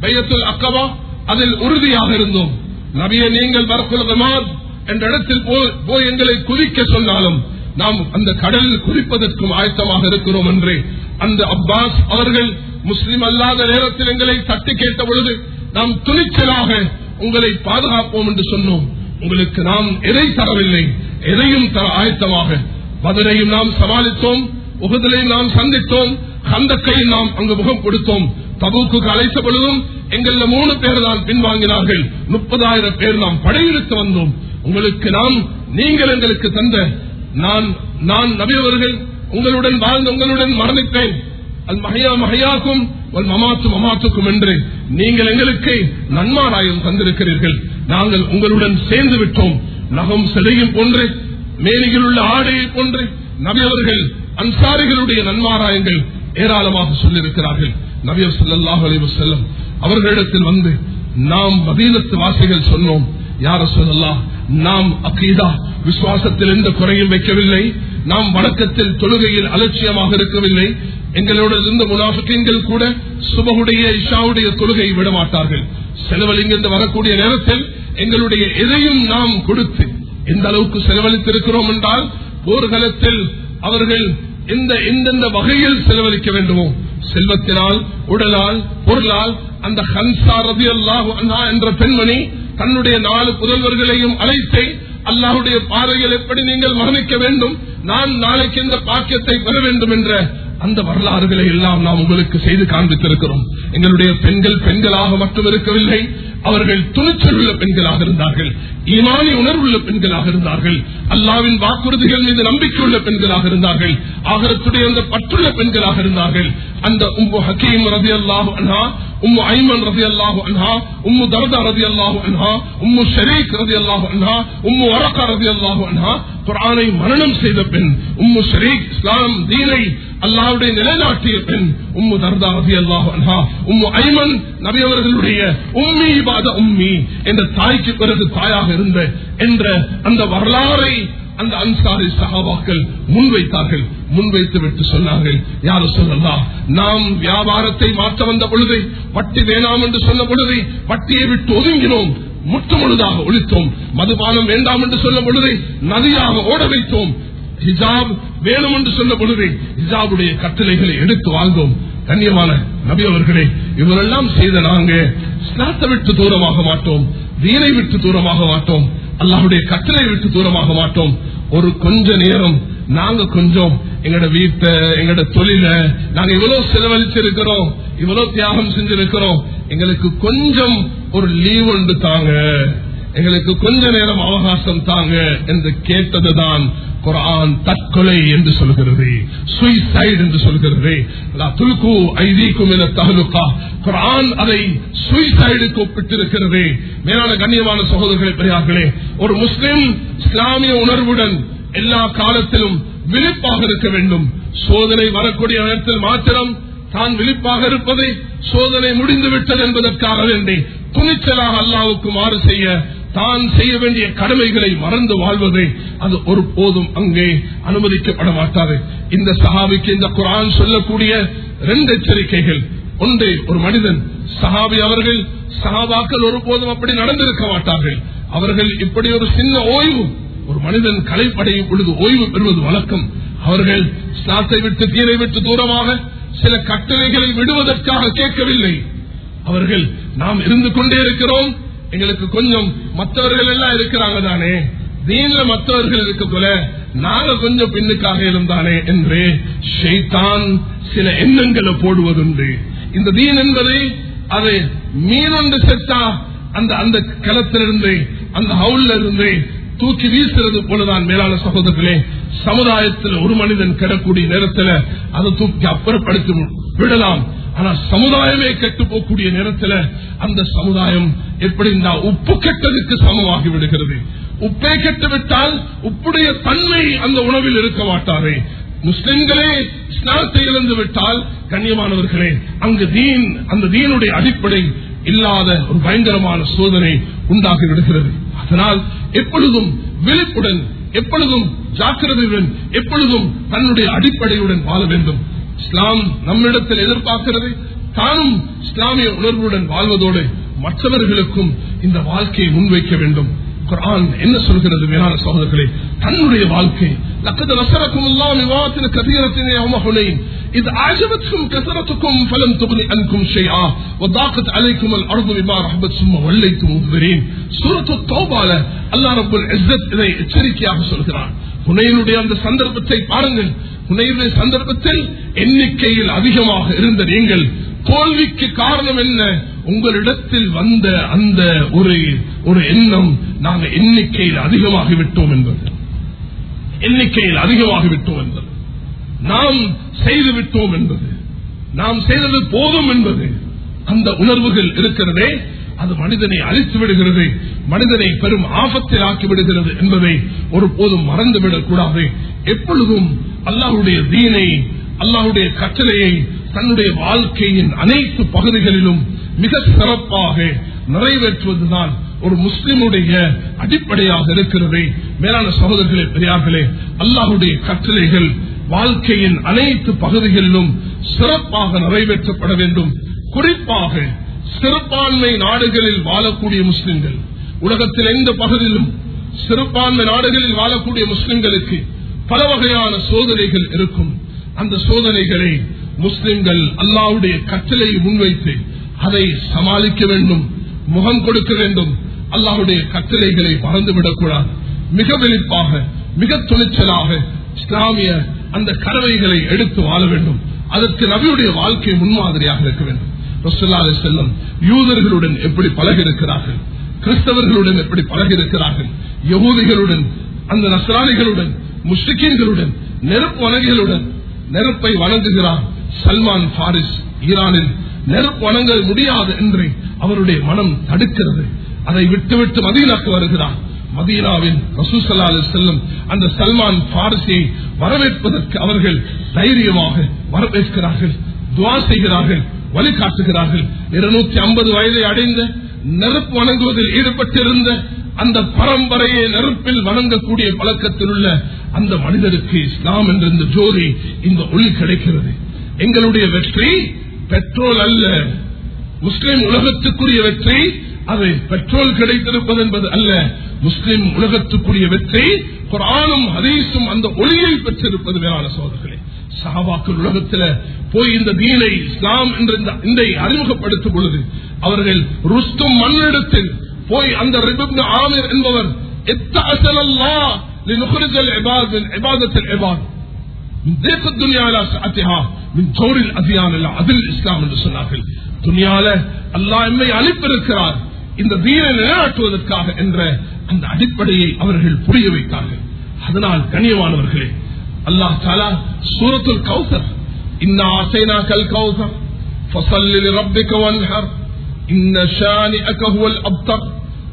பயத்துல் அக்கவா அதில் உறுதியாக இருந்தோம். நபிய நீங்கள் வரக்குலகமான் என்ற இடத்தில் போய் எங்களை குதிக்க சொன்னாலும் நாம் அந்த கடலில் குதிப்பதற்கும் ஆயத்தமாக இருக்கிறோம் என்று அந்த அப்பாஸ் அவர்கள் முஸ்லிம் அல்லாத நேரத்தில் எங்களை தட்டி கேட்ட பொழுது நாம் துணிச்சலாக உங்களை பாதுகாப்போம் என்று சொன்னோம். உங்களுக்கு நாம் எதை தரவில்லை எதையும் தர ஆயத்தமாக. மதுரையும் நாம் சமாளித்தோம் உகதலையும் நாம் சந்தித்தோம் கந்தக்கையும் நாம் அங்கு முகம் கொடுத்தோம். தபுக்கு அழைத்த பொழுதும் எங்கள மூணு பேர் தான் பின்வாங்கினார்கள். முப்பதாயிரம் பேர் நாம் படையெடுத்து வந்தோம். உங்களுக்கு நாம் நீங்கள் எங்களுக்கு தந்த நான் நான் நபியவர்கள் உங்களுடன் வாழ்ந்து உங்களுடன் மரணிப்பேன். அல் மகையா மகையாக்கும் மமாத்து மமாத்துக்கும் என்று நீங்கள் எங்களுக்கு நன்மாராயம் தந்திருக்கிறீர்கள். நாங்கள் உங்களுடன் சேர்ந்து விட்டோம். நகம் சிலையும் போன்று மேலியில் உள்ள ஆடையை போன்று நபியவர்கள் அன்சாரிகளுடைய நன்மாராயங்கள் ஏராளமாக சொல்லியிருக்கிறார்கள். நபியர் சல்லாஹ் அலைவசல்லம் அவர்களிடத்தில் வந்து நாம் மதீனத்து வாசிகள் சொன்னோம். யார சொல்லலாம் நாம் அக்கீதா விசுவாசத்தில் எந்த குறையும் வைக்கவில்லை. நாம் வணக்கத்தில் தொழுகையில் அலட்சியமாக இருக்கவில்லை. எங்களோட இருந்த முனாஃபிக்கீன்கள் கூட சுபகுடைய இஷாவுடைய தொழுகை விடமாட்டார்கள். செலவழிங்கிருந்து வரக்கூடிய நேரத்தில் எங்களுடைய எதையும் நாம் கொடுத்து எந்த அளவுக்கு செலவழித்திருக்கிறோம் என்றால் போர்க்களத்தில் அவர்கள் எந்த எந்தெந்த வகையில் செலவழிக்க வேண்டுமோ செல்வத்தினால் உடலால் பொருளால் அந்த ஹன்சா ரதி என்ற பெண்மணி தன்னுடைய நாலு புதல்வர்களையும் அழைத்து அல்லாஹுடைய பாதையில் எப்படி நீங்கள் மரணிக்க வேண்டும்? நான் நாளைக்கு இந்த பாக்கியத்தை பெற வேண்டும் என்ற அந்த வரலாறுகளை எல்லாம் நாம் உங்களுக்கு செய்து காண்பித்திருக்கிறோம். எங்களுடைய பெண்கள் பெண்களாக மட்டும் இருக்கவில்லை அவர்கள் துணிச்சல் உள்ள பெண்களாக இருந்தார்கள் ஈமானி உணர்வுள்ள பெண்களாக இருந்தார்கள் அல்லாவின் வாக்குறுதிகள் மீது நம்பிக்கை உள்ள பெண்களாக இருந்தார்கள் ஆகரத்துடைய அந்த பற்றுள்ள பெண்களாக இருந்தார்கள். அந்த உம்மு ஹக்கீம் ரதி அல்லாஹு அன்ஹா உம்மு ஐமன் ரதி அல்லாஹு அன்ஹா உம்மு தர்தா ரதி அல்லாஹு அன்ஹா உம்மு ஷரீக் ரதி அல்லாஹு அன்ஹா உம்மு வரக்கா ரதி அல்லாஹு அன்ஹா குரானை மரணம் செய்த பெண் உம்மு ஷரீக் இஸ்லாம் தீனை அல்லாவுடைய நிலைநாட்டிய பெண் உம்மு தர்தா ரதி அன்ஹா உம்மு ஐமன் நபி அவர்களுடைய உம்மி பாத உம்மி என்ற தாய்க்கு பிறகு தாயாக இருந்த என்ற அந்த வரலாறை அந்த அன்சாரி சகாபாக்கள் முன்வைத்தார்கள். முன்வைத்து விட்டு சொன்னார்கள் யாரும் சொல்லலாம் நாம் வியாபாரத்தை மாற்ற வந்த பொழுது வட்டி வேணாம் என்று சொன்ன பொழுது வட்டியை விட்டு ஒதுங்கினோம். முற்று முழுதாக ஒழித்தோம். மதுபானம் வேண்டாம் என்று சொல்ல பொழுது நதியாக ஓட வைத்தோம். ஹிஜாப் வேணும் என்று சொன்ன பொழுது ஹிஜாபுடைய கட்டளைகளை எடுத்து வாழ்ந்தோம். கண்ணியமான நபி அவர்களே இவரெல்லாம் செய்த நாங்க ஸ்நாத்தை விட்டு தூரமாக மாட்டோம் வீரை விட்டு தூரமாக மாட்டோம் அல்லாஹுடைய கட்டளை விட்டு தூரமாக மாட்டோம். ஒரு கொஞ்ச நேரம் நாங்க கொஞ்சம். எங்கட வீட்டை எங்கட தொழில நாங்க இவ்வளவு செலவழிச்சிருக்கிறோம் இவ்வளவு தியாகம் செஞ்சிருக்கிறோம். எங்களுக்கு கொஞ்சம் ஒரு லீவ் ஒன்று தாங்க. எங்களுக்கு கொஞ்ச நேரம் அவகாசம் தாங்க என்று கேட்டதுதான் குரான் தற்கொலை என்று சொல்கிறது. சுயசைடு என்று சொல்கிறது. துல்கு ஐதீக்கும் என தகலுக்கா குரான் அதை சுயசைடுக்கு ஒப்பிட்டிருக்கிறது. மேலான கண்ணியமான சகோதரர்களை பெரியார்களே ஒரு முஸ்லிம் இஸ்லாமிய உணர்வுடன் எல்லா காலத்திலும் விழிப்பாக இருக்க வேண்டும். சோதனை வரக்கூடிய நேரத்தில் மாத்திரம் தான் விழிப்பாக இருப்பதை சோதனை முடிந்துவிட்டது என்பதற்காக வேண்டி துணிச்சலாக அல்லாவுக்கு மாறு செய்ய தான் செய்ய வேண்டிய கடமைகளை மறந்து வாழ்வதை அது ஒரு போதும் அங்கே அனுமதிக்கப்பட மாட்டாது. இந்த சஹாபிக்கு இந்த குரான் சொல்லக்கூடிய ரெண்டு எச்சரிக்கைகள். ஒன்று ஒரு மனிதன் சஹாபி அவர்கள் சஹாபாக்கள் ஒருபோதும் அப்படி நடந்திருக்க மாட்டார்கள். அவர்கள் இப்படி ஒரு சின்ன ஓய்வு ஒரு மனிதன் கலைப்படையும் பொழுது ஓய்வு பெறுவது வழக்கம். அவர்கள் ஸ்நாத்தை விட்டு தீரை விட்டு தூரமாக சில கட்டளைகளை விடுவதற்காக கேட்கவில்லை. அவர்கள் நாம் இருந்து கொண்டே இருக்கிறோம். எங்களுக்கு கொஞ்சம் மற்றவர்கள் எல்லாம் இருக்கிறாங்க தானே. தீன்ல மற்றவர்கள் இருக்க போல நாங்க கொஞ்சம் பின்னுக்காக இருந்தானே என்று ஷெய்தான் சில எண்ணங்களை போடுவதுண்டு. இந்த தீன் என்பது அது மீனொன்று செத்தா அந்த அந்த களத்திலிருந்து அந்த ஹவுல்ல இருந்து தூக்கி வீசுறது போலதான் மேலான சகோதரர்களே சமுதாயத்தில் ஒரு மனிதன் கெடக்கூடிய நேரத்தில் அதை தூக்கி அப்புறப்படுத்தி விடலாம். ஆனா சமுதாயமே கெட்டு போகக்கூடிய நேரத்தில் அந்த சமுதாயம் எப்படி உப்பு கெட்டதுக்கு சமமாகி விடுகிறது. உப்பே கெட்டு விட்டால் உப்புடைய தன்மை அந்த உணவில் இருக்க மாட்டாரே. முஸ்லிம்களே ஸ்நானத்தை இழந்து விட்டால் கண்ணியமானவர்களே அங்கு தீன் அந்த தீனுடைய அடிப்படை இல்லாத ஒரு பயங்கரமான சோதனை உண்டாகி விடுகிறது. அதனால் எப்பொழுதும் விழிப்புடன் எப்பொழுதும் ஜாக்கிரதையுடன் எப்பொழுதும் தன்னுடைய அடிப்படையுடன் வாழ வேண்டும். இஸ்லாம் நம்மிடத்தில் எதிர்பார்க்கிறது. தானும் இஸ்லாமிய உணர்வுடன் வாழ்வதோடு மற்றவர்களுக்கும் இந்த வாழ்க்கையை முன்வைக்க வேண்டும். குரான் என்ன சொல்கிறது மேலான சகோதரர்களே? தன்னுடைய வாழ்க்கை. லக்கத வசரக்கும் எல்லாம் விவாதத்தின் கதீரத்தினே அவமகுனையும் إذ أعجبتكم كثرتكم فلم تغن عنكم شيئا وضاقت عليكم الأرض بما رحبت ثم وليتم مدبرين سورة التوبة الله رب العزة இதை எச்சரிக்கையாக சொல்கிறார் புனையினுடைய அந்த சந்தர்ப்பத்தை பாருங்கள் புனையுடைய சந்தர்ப்பத்தில் எண்ணிக்கையில் அதிகமாக இருந்த நீங்கள் தோல்விக்கு காரணம் என்ன உங்களிடத்தில் வந்த அந்த ஒரு ஒரு எண்ணம் நாங்கள் எண்ணிக்கையில் அதிகமாகி விட்டோம் என்பது எண்ணிக்கையில் அதிகமாகி விட்டோம் என்பது நாம் செய்துவிட்டோம் என்பது நாம் செய்தது போதும் என்பது அந்த உணர்வுகள் இருக்கிறதே அது மனிதனை அழித்து விடுகிறது மனிதனை பெரும் ஆபத்தில் ஆக்கி விடுகிறது என்பதை ஒருபோதும் மறந்துவிடக் கூடாது எப்பொழுதும் அல்லாஹுடைய தீனை அல்லாஹுடைய கட்டளையை தன்னுடைய வாழ்க்கையின் அனைத்து பகுதிகளிலும் மிக சிறப்பாக நிறைவேற்றுவதுதான் ஒரு முஸ்லிமுடைய அடிப்படையாக இருக்கிறது. மேலான சகோதரர்களே பெரியார்களே அல்லாஹுடைய கட்டளைகள் வாழ்க்கையின் அனைத்து பகுதிகளிலும் சிறப்பாக நிறைவேற்றப்பட வேண்டும். குறிப்பாக சிறுபான்மை நாடுகளில் வாழக்கூடிய முஸ்லிம்கள். உலகத்தில் எந்த பகுதியிலும் சிறுபான்மை நாடுகளில் வாழக்கூடிய முஸ்லிம்களுக்கு பல வகையான சோதனைகள் இருக்கும். அந்த சோதனைகளை முஸ்லிம்கள் அல்லாவுடைய கட்டளையை முன்வைத்து அதை சமாளிக்க வேண்டும் முகம் கொடுக்க வேண்டும். அல்லாவுடைய கட்டளைகளை மறந்துவிடக்கூடாது. மிக வெளிப்பாக மிக துணிச்சலாக இஸ்லாமிய அந்த கறவைகளை எடுத்து வாழ வேண்டும். அதற்கு நபியுடைய வாழ்க்கை முன்மாதிரியாக இருக்க வேண்டும். ரசுல்லாலை யூதர்களுடன் எப்படி பழகி இருக்கிறார்கள் கிறிஸ்தவர்களுடன் எப்படி பழகி இருக்கிறார்கள் யகூதிகளுடன் அந்த நசராணிகளுடன் முஸ்லிக்கீன்களுடன் நெருப்பு வணங்கிகளுடன் நெருப்பை வணங்குகிறார் சல்மான் பாரிஸ் ஈரானில். நெருப்பு வணங்க முடியாது என்று அவருடைய மனம் தடுக்கிறது. அதை விட்டுவிட்டு மதீனாக்கு வருகிறார். மதீனாவின் ரசூசல்லா செல்லும் அந்த சல்மான் பாரசியை வரவேற்பதற்கு அவர்கள் தைரியமாக வரவேற்கிறார்கள் துவா செய்கிறார்கள் வழிகாட்டுகிறார்கள். இருநூத்தி ஐம்பது வயதை அடைந்த நெருப்பு வணங்குவதில் ஈடுபட்டிருந்த அந்த பரம்பரையை நெருப்பில் வணங்கக்கூடிய பழக்கத்தில் உள்ள அந்த மனிதருக்கு இஸ்லாம் என்ற இந்த ஜோதி இந்த ஒளி கிடைக்கிறது. எங்களுடைய வெற்றி பெட்ரோல் அல்ல. முஸ்லிம் உலகத்துக்குரிய வெற்றி அது பெட்ரோல் கிடைத்திருப்பது என்பது அல்ல. முஸ்லிம் உலகத்துக்குரிய வெற்றி குரானும் ஹதீஸும் அந்த ஒளியை பெற்றிருப்பது மேலான சோதர்களே சஹாபாக்கள் உலகத்தில் போய் இந்த தீனை இஸ்லாம் என்று இந்த அறிமுகப்படுத்தும் பொழுது அவர்கள் ருஸ்தும் மண்ணிடத்தில் போய் அந்த ரிபுப்னு என்பவர் துன்யால இந்த தீனை நிலைநாட்டுவதற்காக என்ற அந்த அடிப்படையை அவர்கள் புரிய வைத்தார்கள். அதனால் கண்ணியமானவர்களே அல்லாஹ் தாலா சூரத்துல் கௌசர் இன்னா ஆசைனா கல் கௌசர்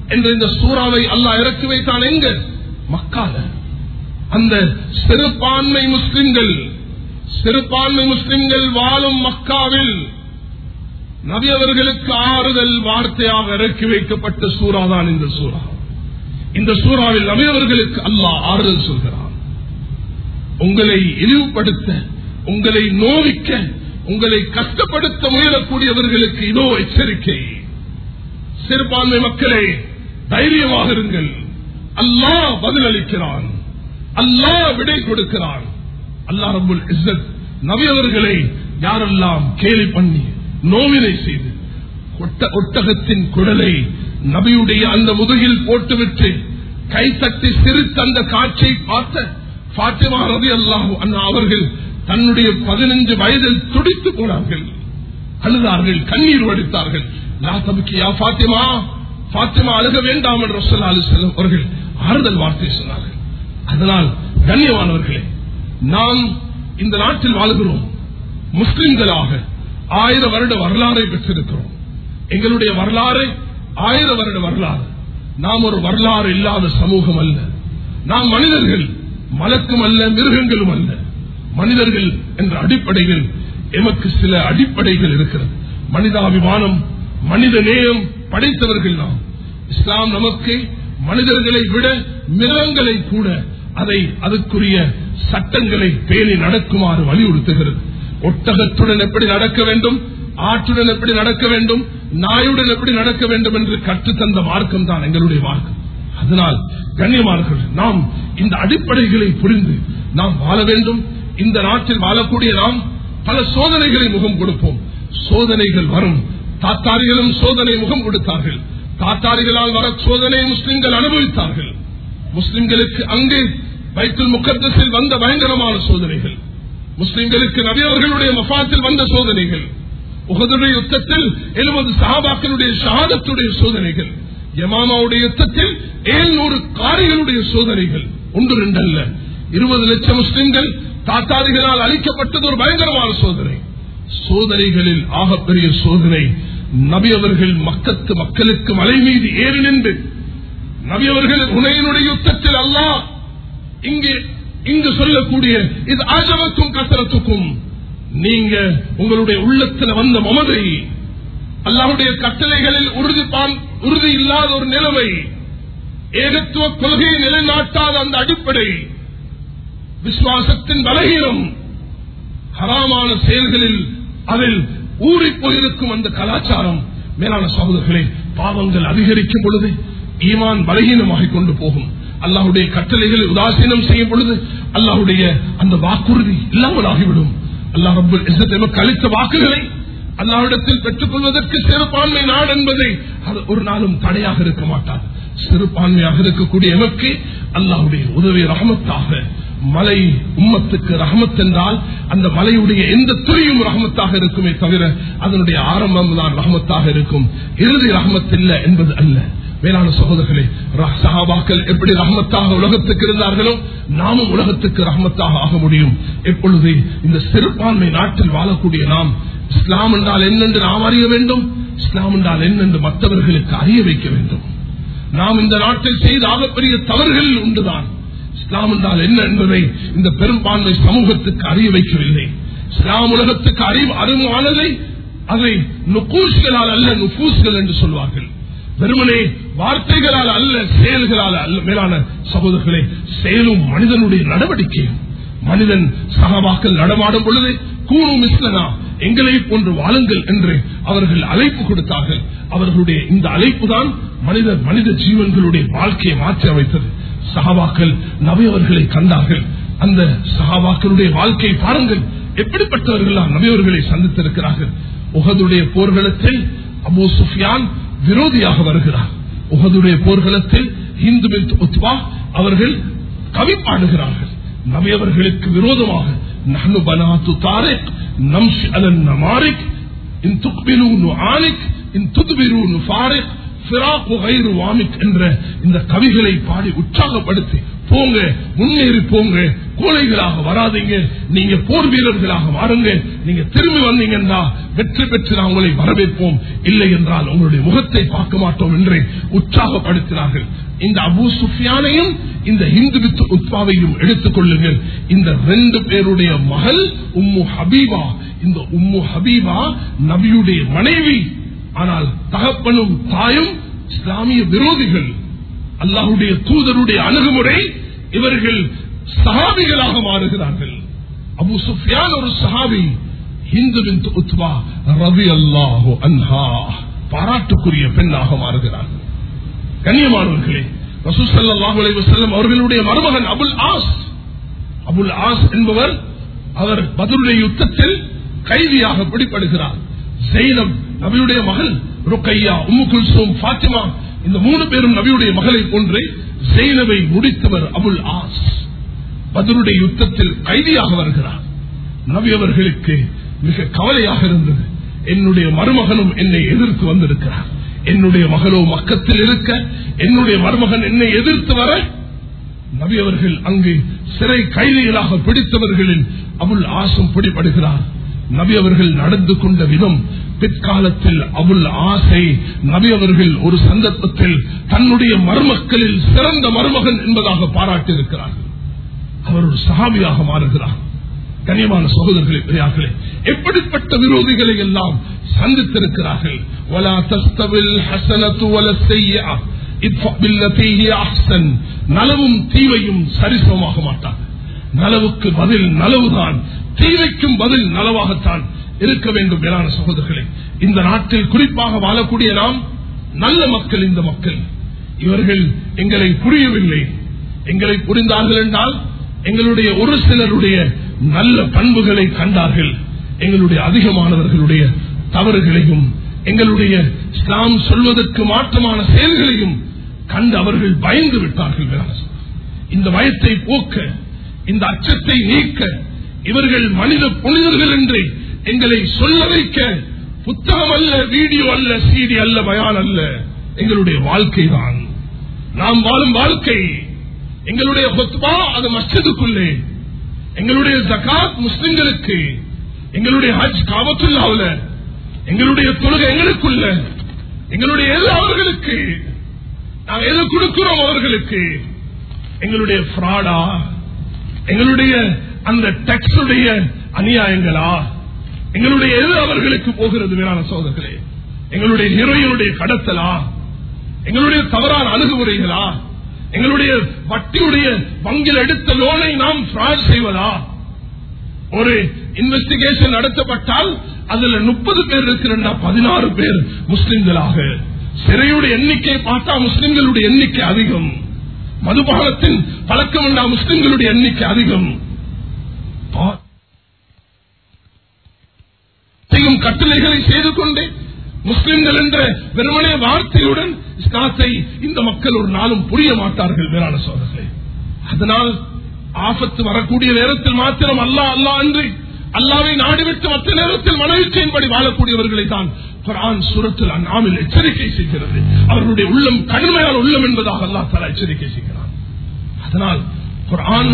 என்ற இந்த சூறாவை அல்லாஹ் இறக்கி வைத்தான் எங்க? மக்கால. அந்த சிறுபான்மை முஸ்லிம்கள் சிறுபான்மை முஸ்லிம்கள் வாழும் மக்காவில் நபி அவர்களுக்கு ஆறுதல் வார்த்தையாக இறக்கி வைக்கப்பட்ட சூறா தான் இந்த சூறா. இந்த சூறாவில் நபி அவர்களுக்கு அல்லாஹ் ஆறுதல் சொல்கிறார் உங்களை இழிவுபடுத்த உங்களை நோவிக்க உங்களை கஷ்டப்படுத்த முயலக்கூடியவர்களுக்கு இதோ எச்சரிக்கை. சிறுபான்மை மக்களே தைரியமாக இருங்கள். அல்லாஹ் பதிலளிக்கிறான் அல்லாஹ் விடை கொடுக்கிறான். அல்லாஹ் ரபுல் இசத் நபி அவர்களை யாரெல்லாம் கேலி பண்ணி நோவினை செய்து ஒட்டகத்தின் குடலை நபியுடைய அந்த முதுகில் போட்டுவிட்டு கை தட்டி சிரித்த அந்த காட்சியை பார்த்த பாத்திமா ரவி அல்லாஹு அண்ணா அவர்கள் தன்னுடைய பதினஞ்சு வயதில் துடித்து போனார்கள். அழுதார்கள் கண்ணீர் வடித்தார்கள். பாத்திமா பாத்திமா அழுக வேண்டாம் என்று ரசூல் அலி செல்லம் அவர்கள் ஆறுதல் வார்த்தை சொன்னார்கள். அதனால் கண்ணியமானவர்களே நாம் இந்த நாட்டில் வாழ்கிறோம் முஸ்லிம்களாக ஆயிரம் வருட வரலாறை பெற்றிருக்கிறோம். எங்களுடைய வரலாறு ஆயிரம் வருட வரலாறு. நாம் ஒரு வரலாறு இல்லாத சமூகம் அல்ல. நாம் மனிதர்கள் மலக்கும் அல்ல மிருகங்களும் அல்ல. மனிதர்கள் என்ற அடிப்படையில் எமக்கு சில அடிப்படைகள் இருக்கிறது. மனிதாபிமானம் மனித நேயம் படைத்தவர்கள் நாம். இஸ்லாம் நமக்கு மனிதர்களை விட மிருகங்களை கூட அதை அதுக்குரிய சட்டங்களை பேணி நடக்குமாறு வலியுறுத்துகிறது. ஒட்டகத்துடன் எப்படி நடக்க வேண்டும்? ஆற்றுடன் எப்படி நடக்க வேண்டும்? நாயுடன் எப்படி நடக்க வேண்டும் என்று கற்றுத்தந்த மார்க்கம் தான் எங்களுடைய மார்க்கம். அதனால் கண்ணியமார்கள் நாம் இந்த அடிப்படைகளை புரிந்து நாம் வாழ வேண்டும். இந்த நாட்டில் வாழக்கூடிய நாம் பல சோதனைகளை முகம் கொடுப்போம். சோதனைகள் வரும். தாத்தாரிகளும் சோதனை முகம் கொடுத்தார்கள். தாத்தாரிகளால் வர சோதனை முஸ்லிம்கள் அனுபவித்தார்கள். முஸ்லிம்களுக்கு அங்கு வைத்துல் முக்கத்தத்தில் வந்த பயங்கரமான சோதனைகள். முஸ்லிம்களுக்கு நபி அவர்களுடைய மஃபாத்தில் வந்த சோதனைகள். உகதுடைய யுத்தத்தில் எழுபது சஹாபாக்களுடைய ஷஹாதத்துடைய சோதனைகள். யமாமாவுடைய யுத்தத்தில் ஏழ்நூறு காரிகளுடைய சோதனைகள். ஒன்று ரெண்டு அல்ல. இருபது லட்சம் முஸ்லிம்கள் தாத்தாதிகளால் அளிக்கப்பட்டது ஒரு பயங்கரமான சோதனை. சோதனைகளில் ஆகப்பெரிய சோதனை. நபி அவர்கள் மக்கத்து மக்களுக்கு மலை மீது ஏறி நின்று. நபி அவர்கள் உனையினுடைய யுத்தத்தில் அல்லாஹ் இங்கே இங்கு சொல்லக்கூடிய இது ஆஜவக்கும் கசரத்துக்கும் நீங்க உங்களுடைய உள்ளத்தில் வந்த மமதை அல்லாவுடைய கட்டளைகளில் உறுதி உறுதி இல்லாத ஒரு நிலைமை ஏகத்துவ கொள்கையை நிலைநாட்டாத அந்த அடிப்படை விசுவாசத்தின் பலகீனம் ஹராமான செயல்களில் அதில் ஊறி போயிருக்கும் அந்த கலாச்சாரம். மேலான சகோதரர்களே பாவங்கள் அதிகரிக்கும் பொழுது ஈமான் பலகீனமாக கொண்டு போகும். அல்லாஹுடைய கட்டளைகளை உதாசீனம் செய்யும் பொழுது அல்லாஹுடைய அந்த வாக்குறுதி இல்லாமல் ஆகிவிடும் அல்லாஹ் ரபுல் அளித்த வாக்குகளை அல்லாவிடத்தில் பெற்றுக் கொள்வதற்கு சிறுபான்மை நாடு என்பதை ஒரு நாளும் தடையாக இருக்க மாட்டார். சிறுபான்மையாக இருக்கக்கூடிய எமக்கு அல்லாஹுடைய உதவி ரகமத்தாக மலை உம்மத்துக்கு ரஹமத் என்றால் அந்த மலையுடைய எந்த துறையும் ரஹமத்தாக இருக்குமே தவிர அதனுடைய ஆரம்பம் தான் ரஹமத்தாக இருக்கும். இறுதி ரஹமத் இல்லை என்பது அல்ல. மேலான சகோதரர்களே சகாபாக்கள் எப்படி ரஹமத்தாக உலகத்துக்கு இருந்தார்களோ நாமும் உலகத்துக்கு ரஹமத்தாக ஆக முடியும். எப்பொழுது இந்த சிறுபான்மை நாட்டில் வாழக்கூடிய நாம் இஸ்லாம் என்றால் என்னென்று நாம் அறிய வேண்டும்? இஸ்லாம் என்றால் என்னென்று மற்றவர்களுக்கு அறிய வைக்க வேண்டும். நாம் இந்த நாட்டில் செய்த ஆகப்பெரிய தவறுகள் உண்டுதான் இஸ்லாம் என்றால் என்ன என்பதை இந்த பெரும்பான்மை சமூகத்துக்கு அறிய வைக்கவில்லை. இஸ்லாம் உலகத்துக்கு அறிவு அறிவானதை அதை நுக்கூஸ்களால் அல்ல நுபூஸ்கள் என்று சொல்வார்கள். வெறுமனே வார்த்தைகளால் அல்ல செயல்களால் அல்ல மேலான சகோதரர்களே செயலும் மனிதனுடைய நடவடிக்கையும் மனிதன் சகவாக்கள் நடமாடும் பொழுது கூணும் இஸ்லனா எங்களை போன்று வாழுங்கள் என்று அவர்கள் அழைப்பு கொடுத்தார்கள். அவர்களுடைய இந்த அழைப்பு தான் மனித மனித ஜீவன்களுடைய வாழ்க்கையை மாற்றி அமைத்தது. சகாபாக்கள் நபியவர்களை கண்டார்கள். அந்த சகாவாக்களுடைய வாழ்க்கையை பாருங்கள். எப்படிப்பட்டவர்கள் நபியவர்களை சந்தித்திருக்கிறார்கள்? உகதுடைய போர்களத்தில் அபு சுஃபியான் விரோதியாக வருகிறார். உகதுடைய போர்க்களத்தில் இந்து உத்வா அவர்கள் கவி பாடுகிறார்கள். நபியவர்களுக்கு விரோதமாக நஹ்னு பனாத்து தாரிக் நம்ஷ் அலன் நமாரிக் இன் துக்பிலு இன் ஃபிராக்கு வாமிக் என்ற இந்த கவிகளை பாடி உற்சாகப்படுத்தி போங்க முன்னேறி போங்க. கோழைகளாக வராதீங்க. நீங்க போர் வீரர்களாக மாறுங்க. நீங்க திரும்பி வந்தீங்கன்னா வெற்றி பெற்று நான் உங்களை வரவேற்போம். இல்லை என்றால் உங்களுடைய முகத்தை பார்க்க மாட்டோம் என்று உற்சாகப்படுத்தினார்கள். இந்த அபு சுஃபியானையும் இந்த இந்து வித்து உத்வாவையும் எடுத்துக் கொள்ளுங்கள். இந்த ரெண்டு பேருடைய மகள் உம்மு ஹபீபா. இந்த உம்மு ஹபீபா நபியுடைய மனைவி. ஆனால் தகப்பனும் தாயும் இஸ்லாமிய விரோதிகள். அல்லாஹுடைய தூதருடைய அணுகுமுறை இவர்கள் சஹாபிகளாக மாறுகிறார்கள். அபு சுஃபியான் ஒரு சஹாபி ஹிந்துவின் உத்வா ரவி அல்லாஹோ அன்ஹா பாராட்டுக்குரிய பெண்ணாக மாறுகிறார்கள் கண்ணியமானவர்களே ரசூசல்லாஹு அலைஹி அவர்களுடைய மருமகன் அபுல் ஆஸ். அபுல் ஆஸ் என்பவர் அவர் பதிலுடைய யுத்தத்தில் கைதியாக பிடிப்படுகிறார் ஜெயினம் நபியுடைய மகள் ருக்கையா உம்மு குல்சோம் பாத்திமா இந்த மூணு பேரும் நபியுடைய மகளை போன்றே ஜெயினவை முடித்தவர் அபுல் ஆஸ். பதருடைய யுத்தத்தில் கைதியாக வருகிறார். நபி அவர்களுக்கு மிக கவலையாக இருந்தது. என்னுடைய மருமகனும் என்னை எதிர்த்து வந்திருக்கிறார். என்னுடைய மகளோ மக்கத்தில் இருக்க என்னுடைய மருமகன் என்னை எதிர்த்து வர நபி அவர்கள் அங்கு சிறை கைதிகளாக பிடித்தவர்களின் அபுல் ஆசும் பிடிபடுகிறார். நபி அவர்கள் நடந்து கொண்ட விதம் பிற்காலத்தில் அபுல் ஆசை நபி அவர்கள் ஒரு சந்தர்ப்பத்தில் தன்னுடைய மருமக்களில் சிறந்த மருமகன் என்பதாக பாராட்டியிருக்கிறார் அவர் ஒரு சகாபியாக மாறுகிறார். கனியமான சகோதரர்களை பெரியார்களே எப்படிப்பட்ட விரோதிகளை எல்லாம் சந்தித்திருக்கிறார்கள்? நலவும் தீவையும் சரிசமமாக மாட்டார் நலவுக்கு பதில் நலவுதான் தீவைக்கும் பதில் நலவாகத்தான் இருக்க வேண்டும் மேலான சகோதரர்களே. இந்த நாட்டில் குறிப்பாக வாழக்கூடிய நாம் நல்ல மக்கள் இந்த மக்கள். இவர்கள் எங்களை புரியவில்லை. எங்களை புரிந்தார்கள் என்றால் எங்களுடைய ஒரு சிலருடைய நல்ல பண்புகளை கண்டார்கள். எங்களுடைய அதிகமானவர்களுடைய தவறுகளையும் எங்களுடைய இஸ்லாம் சொல்வதற்கு மாற்றமான செயல்களையும் கண்டு அவர்கள் பயந்து விட்டார்கள் இந்த பயத்தை போக்க இந்த அச்சத்தை நீக்க இவர்கள் மனித புனிதர்கள் என்று எங்களை சொல்ல வைக்க புத்தகம் அல்ல வீடியோ அல்ல சீடி அல்ல பயான் அல்ல. எங்களுடைய வாழ்க்கை தான். நாம் வாழும் வாழ்க்கை எங்களுடைய ஹொத்பா அது மஸ்ஜிதுக்குள்ளே. எங்களுடைய ஜகாத் முஸ்லிம்களுக்கு. எங்களுடைய ஹஜ் காபத்துல்லாவுல. எங்களுடைய தொழுகை எங்களுக்குள்ள. எங்களுடைய எது அவர்களுக்கு. நாங்கள் எது கொடுக்கிறோம் அவர்களுக்கு? எங்களுடைய ஃப்ராடா. எங்களுடைய அந்த டெக்ஸுடைய அநியாயங்களா? எங்களுடைய எது அவர்களுக்கு போகிறது மேலான சோதர்களே எங்களுடைய ஹீரோயினுடைய கடத்தலா? எங்களுடைய தவறான அணுகுமுறைகளா? எங்களுடைய வட்டியுடைய வங்கில் எடுத்த லோனை நாம் ஃப்ராட் செய்வதா? ஒரு இன்வெஸ்டிகேஷன் நடத்தப்பட்டால் அதுல முப்பது பேர் இருக்கிறா பதினாறு பேர் முஸ்லிம்களாக. சிறையுடைய எண்ணிக்கை பார்த்தா முஸ்லிம்களுடைய எண்ணிக்கை அதிகம். மதுபானத்தின் பழக்கம் உண்டா முஸ்லிம்களுடைய எண்ணிக்கை அதிகம். பா- செய்யும் கட்டளைகளை செய்து கொண்டே முஸ்லிம்கள் என்ற வெறுமனே வார்த்தையுடன் இஸ்லாத்தை இந்த மக்கள் ஒரு நாளும் புரிய மாட்டார்கள் வேளாண் சோதர்களே. அதனால் ஆபத்து வரக்கூடிய நேரத்தில் மாத்திரம் அல்லா அல்லா அன்றி அல்லாவை நாடுவிட்டு மற்ற நேரத்தில் மனவீச்சையின்படி வாழக்கூடியவர்களை தான் குரான் சுரத்தில் அந்நாமில் எச்சரிக்கை செய்கிறது. அவர்களுடைய உள்ளம் கடுமையான உள்ளம் என்பதாக அல்லா தலா எச்சரிக்கை செய்கிறான். அதனால் குரான்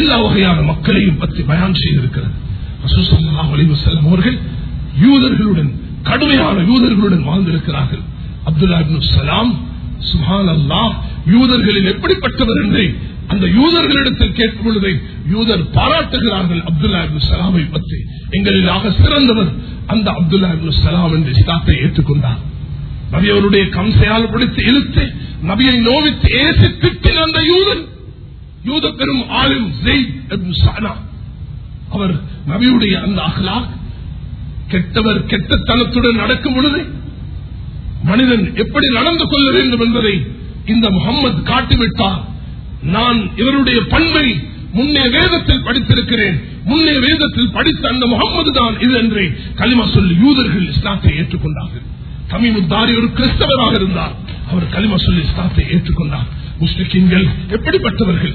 எல்லா வகையான மக்களையும் பற்றி பயன் செய்திருக்கிறது. ரசூல் அவர்கள் யூதர்களுடன் கடுமையான யூதர்களுடன் வாழ்ந்திருக்கிறார்கள். அப்துல்லா சலாம் சுஹான் அல்லா யூதர்களில் எப்படிப்பட்டவர் என்று அந்த யூதர்களிடத்தில் கேட்கும் பொழுது யூதர் பாராட்டுகிறார்கள் அப்துல்லா இப்னு சலாமை பற்றி. எங்களிலாக சிறந்தவர் அந்த அப்துல்லா இப்னு சலாம் என்று இஸ்லாத்தை ஏற்றுக்கொண்டார். நபி அவருடைய கம்சையால் பிடித்து இழுத்து நபியை நோவித்து ஏசி திட்டின அந்த யூதன் யூத பெரும் ஆளும் அவர் நபியுடைய அந்த அஹ்லாக் கெட்டவர் கெட்டத்தனத்துடன் நடக்கும் பொழுது மனிதன் எப்படி நடந்து கொள்ள வேண்டும் என்பதை இந்த முகம்மது காட்டிவிட்டார். நான் இவருடைய பண்பை முன்னே வேதத்தில் படித்திருக்கிறேன். முன்னே வேதத்தில் படித்த அந்த முகம்மது தான் இது என்று களிமா சொல்லி யூதர்கள் இஸ்லாத்தை ஏற்றுக்கொண்டார்கள். தமிமுத்தாரி ஒரு கிறிஸ்தவராக இருந்தார். அவர் களிமா சொல்லி இஸ்லாத்தை ஏற்றுக்கொண்டார். முஸ்லிம்கள் எப்படிப்பட்டவர்கள்?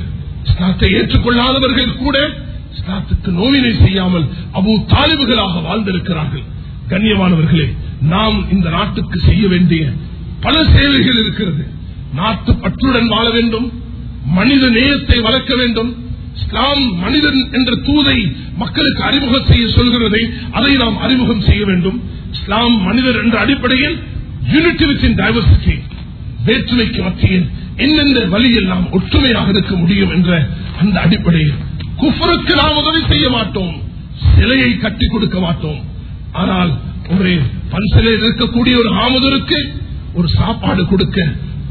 இஸ்லாத்தை ஏற்றுக்கொள்ளாதவர்கள் கூட இஸ்லாத்துக்கு நோவினை செய்யாமல் அபு தாலிபுகளாக வாழ்ந்திருக்கிறார்கள். கண்ணியமானவர்களே நாம் இந்த நாட்டுக்கு செய்ய வேண்டிய பல சேவைகள் இருக்கிறது. நாட்டு பற்றுடன் வாழ வேண்டும் மனித நேயத்தை வளர்க்க வேண்டும். இஸ்லாம் மனிதன் என்ற தூதை மக்களுக்கு அறிமுகம் செய்ய சொல்கிறதை அதை நாம் அறிமுகம் செய்ய வேண்டும். இஸ்லாம் மனிதர் என்ற அடிப்படையில் யூனிட்டி வித் டைவர்சிட்டி வேற்றுமைக்கு மத்தியில் என்னென்ன வழியில் நாம் ஒற்றுமையாக இருக்க முடியும் என்ற அந்த அடிப்படையில் குஃபருக்கு நாம் உதவி செய்ய மாட்டோம். சிலையை கட்டி கொடுக்க மாட்டோம். ஆனால் ஒரு பன்சிலையில் இருக்கக்கூடிய ஒரு ஆமதருக்கு ஒரு சாப்பாடு கொடுக்க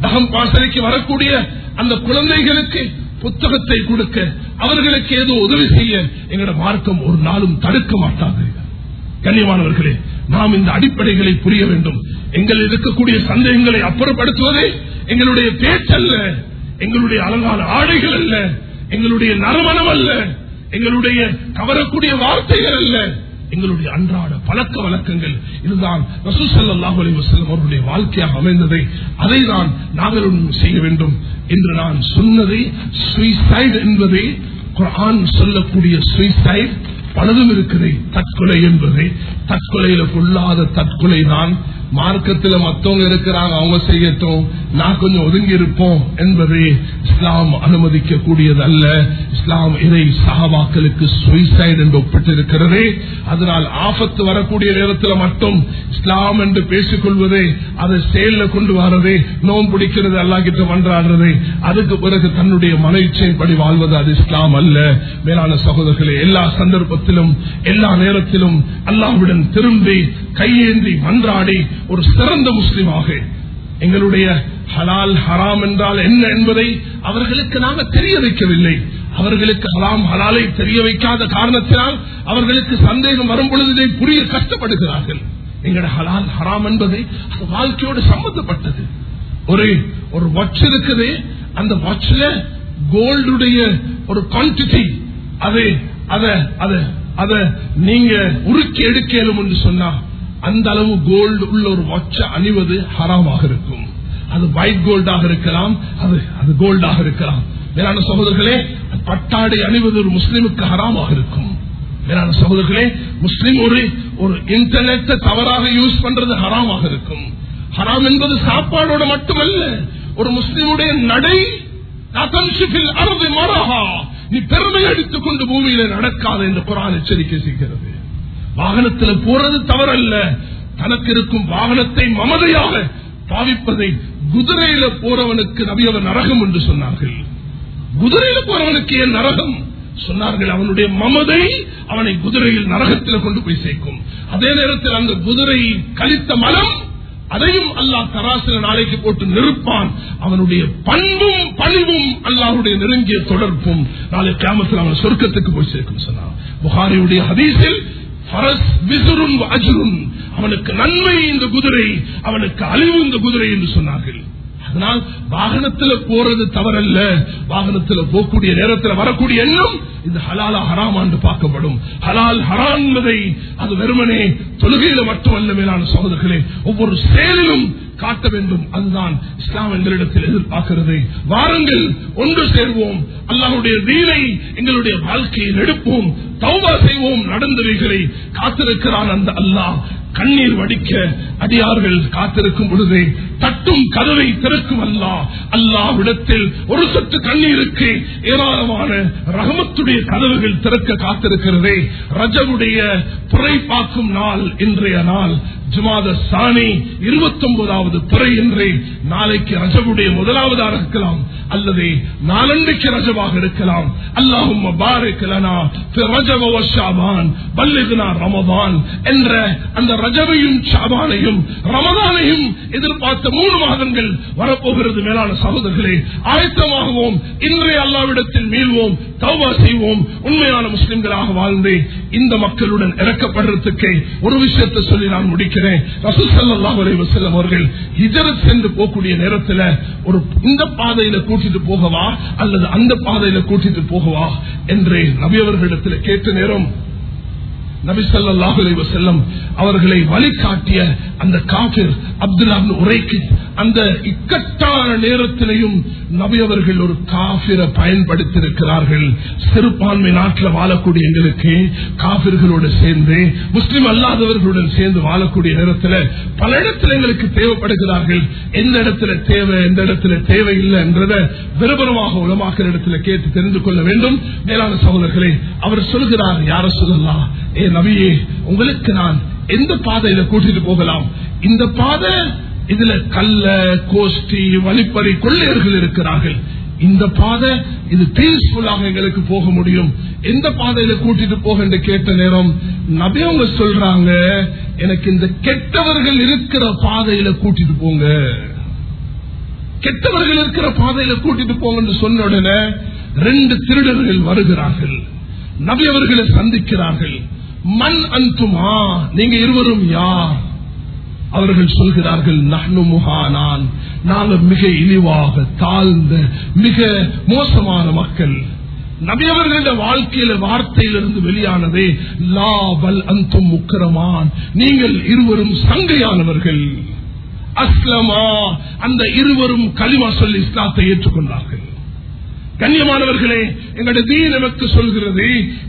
தகம் பாசனைக்கு வரக்கூடிய அந்த குழந்தைகளுக்கு புத்தகத்தை கொடுக்க அவர்களுக்கு ஏதோ உதவி செய்ய எங்களோட மார்க்கம் ஒரு நாளும் தடுக்க மாட்டாது. கண்ணியமானவர்களே நாம் இந்த அடிப்படைகளை புரிய வேண்டும். எங்கள் இருக்கக்கூடிய சந்தேகங்களை அப்புறப்படுத்துவதே எங்களுடைய பேச்சல்ல எங்களுடைய அலங்கால ஆடைகள் அல்ல. எங்களுடைய நறுமணம் அல்ல. எங்களுடைய கவரக்கூடிய வார்த்தைகள் அல்ல. எங்களுடைய அன்றாட பழக்க வழக்கங்கள். இதுதான் ரசூசல்லாஹ் வசலம் அவருடைய வாழ்க்கையாக அமைந்ததை அதை தான் நாங்களும் செய்ய வேண்டும் என்று நான் சொன்னதை சுயசைடு என்பதை குரான் சொல்லக்கூடிய சுயசைடு பலதும் இருக்குது. தற்கொலை என்பதை. தற்கொலையில கொள்ளாத தற்கொலை தான் மார்க்கத்தில் மத்தவங்க இருக்கிறாங்க அவங்க செய்யட்டும். நான் கொஞ்சம் ஒதுங்கி இருப்போம் என்பதை இஸ்லாம் அனுமதிக்க கூடியது அல்ல இஸ்லாம் இதை சகவாக்களுக்கு சுயசைடு என்று ஒப்பிட்டிருக்கிறதே. அதனால் ஆபத்து வரக்கூடிய நேரத்தில் மட்டும் இஸ்லாம் என்று பேசிக் கொள்வதே அதை செயல கொண்டு வரதே நோம் பிடிக்கிறது அல்லாக்கிட்ட மன்றாடுறதே மன்றாடுறது அதுக்கு பிறகு தன்னுடைய மன இச்சைப்படி வாழ்வது அது இஸ்லாம் அல்ல. மேலான சகோதரர்களே எல்லா சந்தர்ப்பத்திலும் எல்லா நேரத்திலும் அல்லாவுடன் திரும்பி கையேந்தி மன்றாடி ஒரு சிறந்த முஸ்லீமாக எங்களுடைய ஹலால் ஹராம் என்றால் என்ன என்பதை அவர்களுக்கு நாங்கள் தெரிய வைக்கவில்லை. அவர்களுக்கு ஹலாம் ஹலாலை தெரிய வைக்காத காரணத்தினால் அவர்களுக்கு சந்தேகம் வரும் பொழுது புரிய கஷ்டப்படுகிறார்கள். எங்களோட ஹலால் ஹராம் என்பதை அது வாழ்க்கையோடு சம்பந்தப்பட்டது. ஒரு ஒரு வாட்ச் இருக்குது. அந்த வாட்ச்ல கோல்டுடைய ஒரு குவான்டிட்டி அதை அத அதை அத நீங்க உருக்கி எடுக்கலும் என்று சொன்னா அந்த அளவு கோல்டு உள்ள ஒரு வாட்ச அணிவது ஹராமாக இருக்கும். அது ஒயிட் கோல்டாக இருக்கலாம் அது அது கோல்டாக இருக்கலாம். மேலான சகோதரர்களே பட்டாடை அணிவது ஒரு முஸ்லிமுக்கு ஹராமாக இருக்கும். மேலான சகோதரர்களே முஸ்லிம் ஒரு ஒரு இன்டர்நெட்டை தவறாக யூஸ் பண்றது ஹராமாக இருக்கும். ஹராம் என்பது சாப்பாடோட மட்டுமல்ல ஒரு முஸ்லிமுடைய நடை அறுதி மரஹா நீ பெருமை அடித்துக் கொண்டு பூமியில நடக்காது என்று குரான் எச்சரிக்கை செய்கிறது. வாகனத்தில் போறது தவறல்ல. தனக்கு இருக்கும் வாகனத்தை மமதையாக பாவிப்பதை குதிரையில போறவனுக்கு நபியவர் நரகம் என்று சொன்னார்கள். குதிரையில போறவனுக்கு ஏன் நரகம்? சொன்னார்கள் அவனுடைய மமதை அவனை குதிரையில் நரகத்தில் கொண்டு போய் சேர்க்கும். அதே நேரத்தில் அந்த குதிரை கழித்த மனம் அதையும் அல்லாஹ் தராசில நாளைக்கு போட்டு நிறுப்பான் அவனுடைய பண்பும் பணிவும் அல்லாஹுடைய நெருங்கிய தொடர்பும் நாளை கிராமத்தில் அவன் சொர்க்கத்துக்கு போய் சேர்க்கும் சொன்னான். புகாரியுடைய ஹதீஸில் அவனுக்கு நன்மை இந்த குதிரை அவனுக்கு அழிவு இந்த குதிரை என்று சொன்னார்கள். அதனால் வாகனத்தில் போறது தவறல்ல. வாகனத்தில் போகக்கூடிய நேரத்தில் வரக்கூடிய எண்ணம் இந்த ஹலாலா ஹராம் என்று பார்க்கப்படும். ஹலால் ஹராம் என்பதை அது வெறுமனே தொழுகையில மட்டுமல்ல மேலான சகோதரர்களே. ஒவ்வொரு செயலிலும் காட்ட வேண்டும். அதுதான் இஸ்லாம் எங்களிடத்தில் எதிர்பார்க்கிறது. வாருங்கள் ஒன்று சேர்வோம். அல்லாவுடைய வீணை எங்களுடைய வாழ்க்கையில் எடுப்போம் தௌபா செய்வோம். நடந்தவைகளை காத்திருக்கிறான் அந்த அல்லாஹ். கண்ணீர் வடிக்க அடியார்கள் காத்திருக்கும் பொழுது தட்டும் கதவை திறக்கும் அல்லா அல்லாவிடத்தில் ஒரு சொட்டு கண்ணீருக்கு ஏராளமான ரகமத்துடைய கதவுகள் திறக்க காத்திருக்கிறதே. ரஜவுடைய புரை பார்க்கும் நாள் இன்றைய நாள். ஜுமாத சாணி இருபத்தி ஒன்பதாவது துறை என்றே நாளைக்கு ரஜபுடைய முதலாவதாக இருக்கலாம் அல்லது நாளன்றைக்கு ரஜவாக இருக்கலாம் அல்லாஹும் ரமதான் என்ற அந்த ரஜவையும் ஷாபானையும் ரமதானையும் எதிர்பார்த்த மூணு மாதங்கள் வரப்போகிறது. மேலான சகோதரர்களே ஆயத்தமாகவும் இன்றைய அல்லாவிடத்தில் மீள்வோம் தௌவா செய்வோம். உண்மையான முஸ்லிம்களாக வாழ்ந்து இந்த மக்களுடன் இறக்கப்படுறதுக்கு ஒரு விஷயத்தை சொல்லி நான் முடிக்கிறேன். செல்லம் அவர்கள் ஹிஜரத் சென்று போகக்கூடிய நேரத்தில் ஒரு இந்த பாதையில கூட்டிட்டு போகவா அல்லது அந்த பாதையில கூட்டிட்டு போகவா? என்று நபியவர்களிடத்தில் கேட்ட நேரம் நபி செல்லம் அவர்களை வழிகாட்டிய அந்த காபிர் அப்துல்லா உரைக்கு அந்த இக்கட்டான நேரத்திலையும் நபி அவர்கள் ஒரு காபிரை பயன்படுத்தியிருக்கிறார்கள். சிறுபான்மை நாட்டில் வாழக்கூடிய எங்களுக்கு காபிர்களோடு சேர்ந்து முஸ்லிம் அல்லாதவர்களுடன் சேர்ந்து வாழக்கூடிய நேரத்தில் பல இடத்துல எங்களுக்கு தேவைப்படுகிறார்கள். எந்த இடத்துல தேவை எந்த இடத்துல தேவையில்லை என்றதை விருபரமாக உலமாக்கிற இடத்துல கேட்டு தெரிந்து கொள்ள வேண்டும். மேலான சகோதரர்களை அவர் சொல்கிறார் யார சொல்லலாம் ஏ நபியே உங்களுக்கு நான் எந்த பாதையில கூட்டிட்டு போகலாம்? இந்த பாதை இதுல கல்ல கோஷ்டி வழிப்பறி கொள்ளையர்கள் இருக்கிறார்கள். இந்த பாதை இது பீஸ்ஃபுல்லாக எங்களுக்கு போக முடியும். எந்த பாதையில கூட்டிட்டு போக என்று கேட்ட நேரம் நபி அவங்க சொல்றாங்க எனக்கு இந்த கெட்டவர்கள் இருக்கிற பாதையில கூட்டிட்டு போங்க. கெட்டவர்கள் இருக்கிற பாதையில கூட்டிட்டு போங்க சொன்ன உடனே ரெண்டு திருடர்கள் வருகிறார்கள். நபி அவர்களை சந்திக்கிறார்கள். மண் அந்துமா நீங்க இருவரும் யார்? அவர்கள் சொல்கிறார்கள் நஹ்னு முஹானான். நாங்கள் மிக இழிவாக தாழ்ந்த மிக மோசமான மக்கள். நபியவர்களுடைய வாழ்க்கையில வார்த்தையிலிருந்து வெளியானதே லா பல் அந்தும் முக்கரமான் நீங்கள் இருவரும் சங்கையானவர்கள். அஸ்லமா அந்த இருவரும் களிமா சொல்லி இஸ்லாத்தை ஏற்றுக்கொண்டார்கள். கண்ணியமானவர்களே எங்களுடைய தீ நமக்கு சொல்கிறது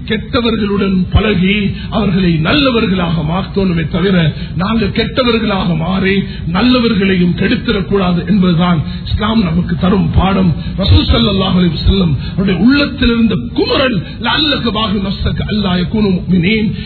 கெட்டவர்களுடன் பழகி அவர்களை நல்லவர்களாக மாற்றணுமே தவிர நாங்கள் கெட்டவர்களாக மாறி நல்லவர்களையும் கெடுத்திடக்கூடாது என்பதுதான் இஸ்லாம் நமக்கு தரும் பாடம். ரசூல் ஸல்லல்லாஹு அலைஹி அவருடைய உள்ளத்திலிருந்த குமரன் அல்லக்கு பாகு நஸ்தக்கு அல்லா யகூனு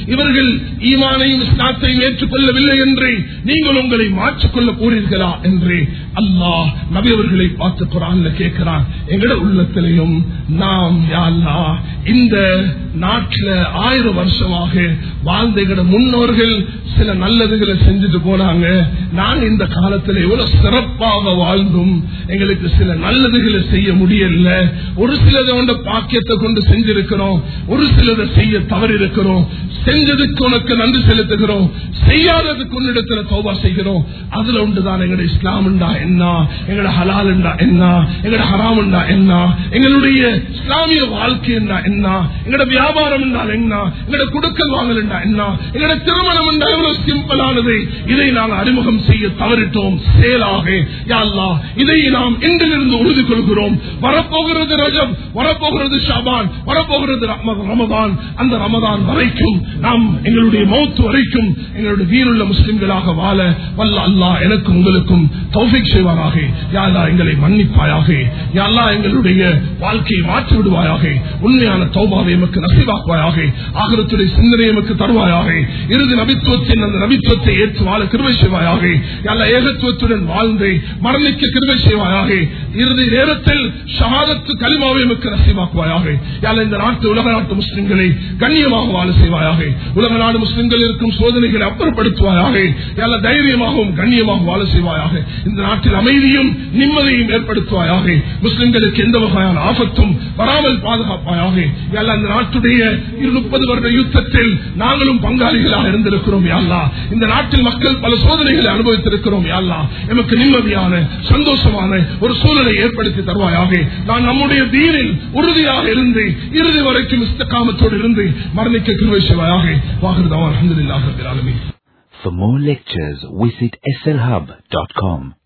இவர்கள் ஈமானையும் இஸ்லாத்தையும் ஏற்றுக்கொள்ளவில்லை என்று நீங்கள் உங்களை மாற்றிக்கொள்ள போறீர்களா என்று அல்லாஹ் நபி அவர்களை பார்த்து குரான்ல கேட்கிறான். எங்கட உள்ளத்திலையும் நாம் யாழ்லா இந்த நாட்டில் ஆயிரம் வருஷமாக வாழ்ந்த எங்கட முன்னோர்கள் சில நல்லதுகளை செஞ்சுட்டு போனாங்க. நாங்க இந்த காலத்துல எவ்வளவு சிறப்பாக வாழ்ந்தும் எங்களுக்கு சில நல்லதுகளை செய்ய முடியல. ஒரு சிலதை கொண்ட பாக்கியத்தை கொண்டு செஞ்சிருக்கிறோம். ஒரு சிலதை செய்ய தவறிருக்கிறோம். செஞ்சதுக்கு உனக்கு நன்றி செலுத்துகிறோம். செய்யாததுக்கு உன்னிடத்துல தௌபா செய்கிறோம். அதுல ஒன்றுதான் எங்களுடைய இஸ்லாம்ண்டா என்ன? எங்கட ஹலால்ண்டா என்ன? எங்கட ஹராம்ண்டா என்ன? எங்களுடைய இஸ்லாமிய வாழ்க்கை என்ன என்ன? எங்கட வியாபாரம் என்றால் என்ன? எங்கட குடுக்கல் வாங்கல் என்றா என்ன? எங்கட திருமணம் என்றால் எவ்வளவு சிம்பிளானது இதை நாங்கள் அறிமுகம் செய்ய தவறிட்டோம். செயலாக யாழ்லா இதை நாம் இன்றிலிருந்து உறுதி கொள்கிறோம். வரப்போகிறது ரஜம் வரப்போகிறது ஷாபான் வரப்போகிறது ரமதான். அந்த ரமதான் வரைக்கும் நாம் எங்களுடைய மௌத்து வரைக்கும் எங்களுடைய வீருள்ள முஸ்லிம்களாக வாழ வல்ல அல்லா எனக்கும் உங்களுக்கும் தௌஃபிக் செய்வாராக யாரா எங்களை மன்னிப்பாயாக. யாரா எங்களுடைய வாழ்க்கையை மாற்றி விடுவாயாக உண்மையான தௌபாவை எமக்கு நசிவாக்குவாயாக. ஆகரத்துடைய சிந்தனை எமக்கு தருவாயாக. இறுதி நபித்துவத்தின் அந்த நபித்துவத்தை ஏற்று வாழ கிருபை செய்வாயாக. யாரா ஏகத்துவத்துடன் வாழ்ந்து மரணிக்க கிருபை செய்வாயாக. இறுதி நேரத்தில் ஷஹாதத்து கலிமாவை எமக்கு நசிவாக்குவாயாக. யாரா இந்த நாட்டு உலக நாட்டு முஸ்லிம்களை கண்ணியமாக வாழ செய்வாயாக. உலக நாடு முஸ்லிம்கள் இருக்கும் சோதனைகளை அப்புறப்படுத்துவாயாக. யாரா தைரியமாகவும் கண்ணியமாக வாழ செய்வாயாக. இந்த நாட்டு நாட்டில் அமைதியும் நிம்மதியும் ஏற்படுத்துவாயாக. முஸ்லிம்களுக்கு எந்த வகையான ஆபத்தும் வராமல் பாதுகாப்பாயாக. இந்த நாட்டுடைய முப்பது வருட யுத்தத்தில் நாங்களும் பங்காளிகளாக இருந்திருக்கிறோம் யாழ்லா. இந்த நாட்டில் மக்கள் பல சோதனைகளை அனுபவித்திருக்கிறோம் யாழ்லா. எமக்கு நிம்மதியான சந்தோஷமான ஒரு சூழலை ஏற்படுத்தி தருவாயாக. நான் நம்முடைய தீனில் உறுதியாக இருந்து இறுதி வரைக்கும் இஸ்தகாமத்தோடு இருந்து மரணிக்க கிருவை செய்வாயாக வாகிருதான் அலமதுல்லாஹ் For more lectures, visit slhub.com.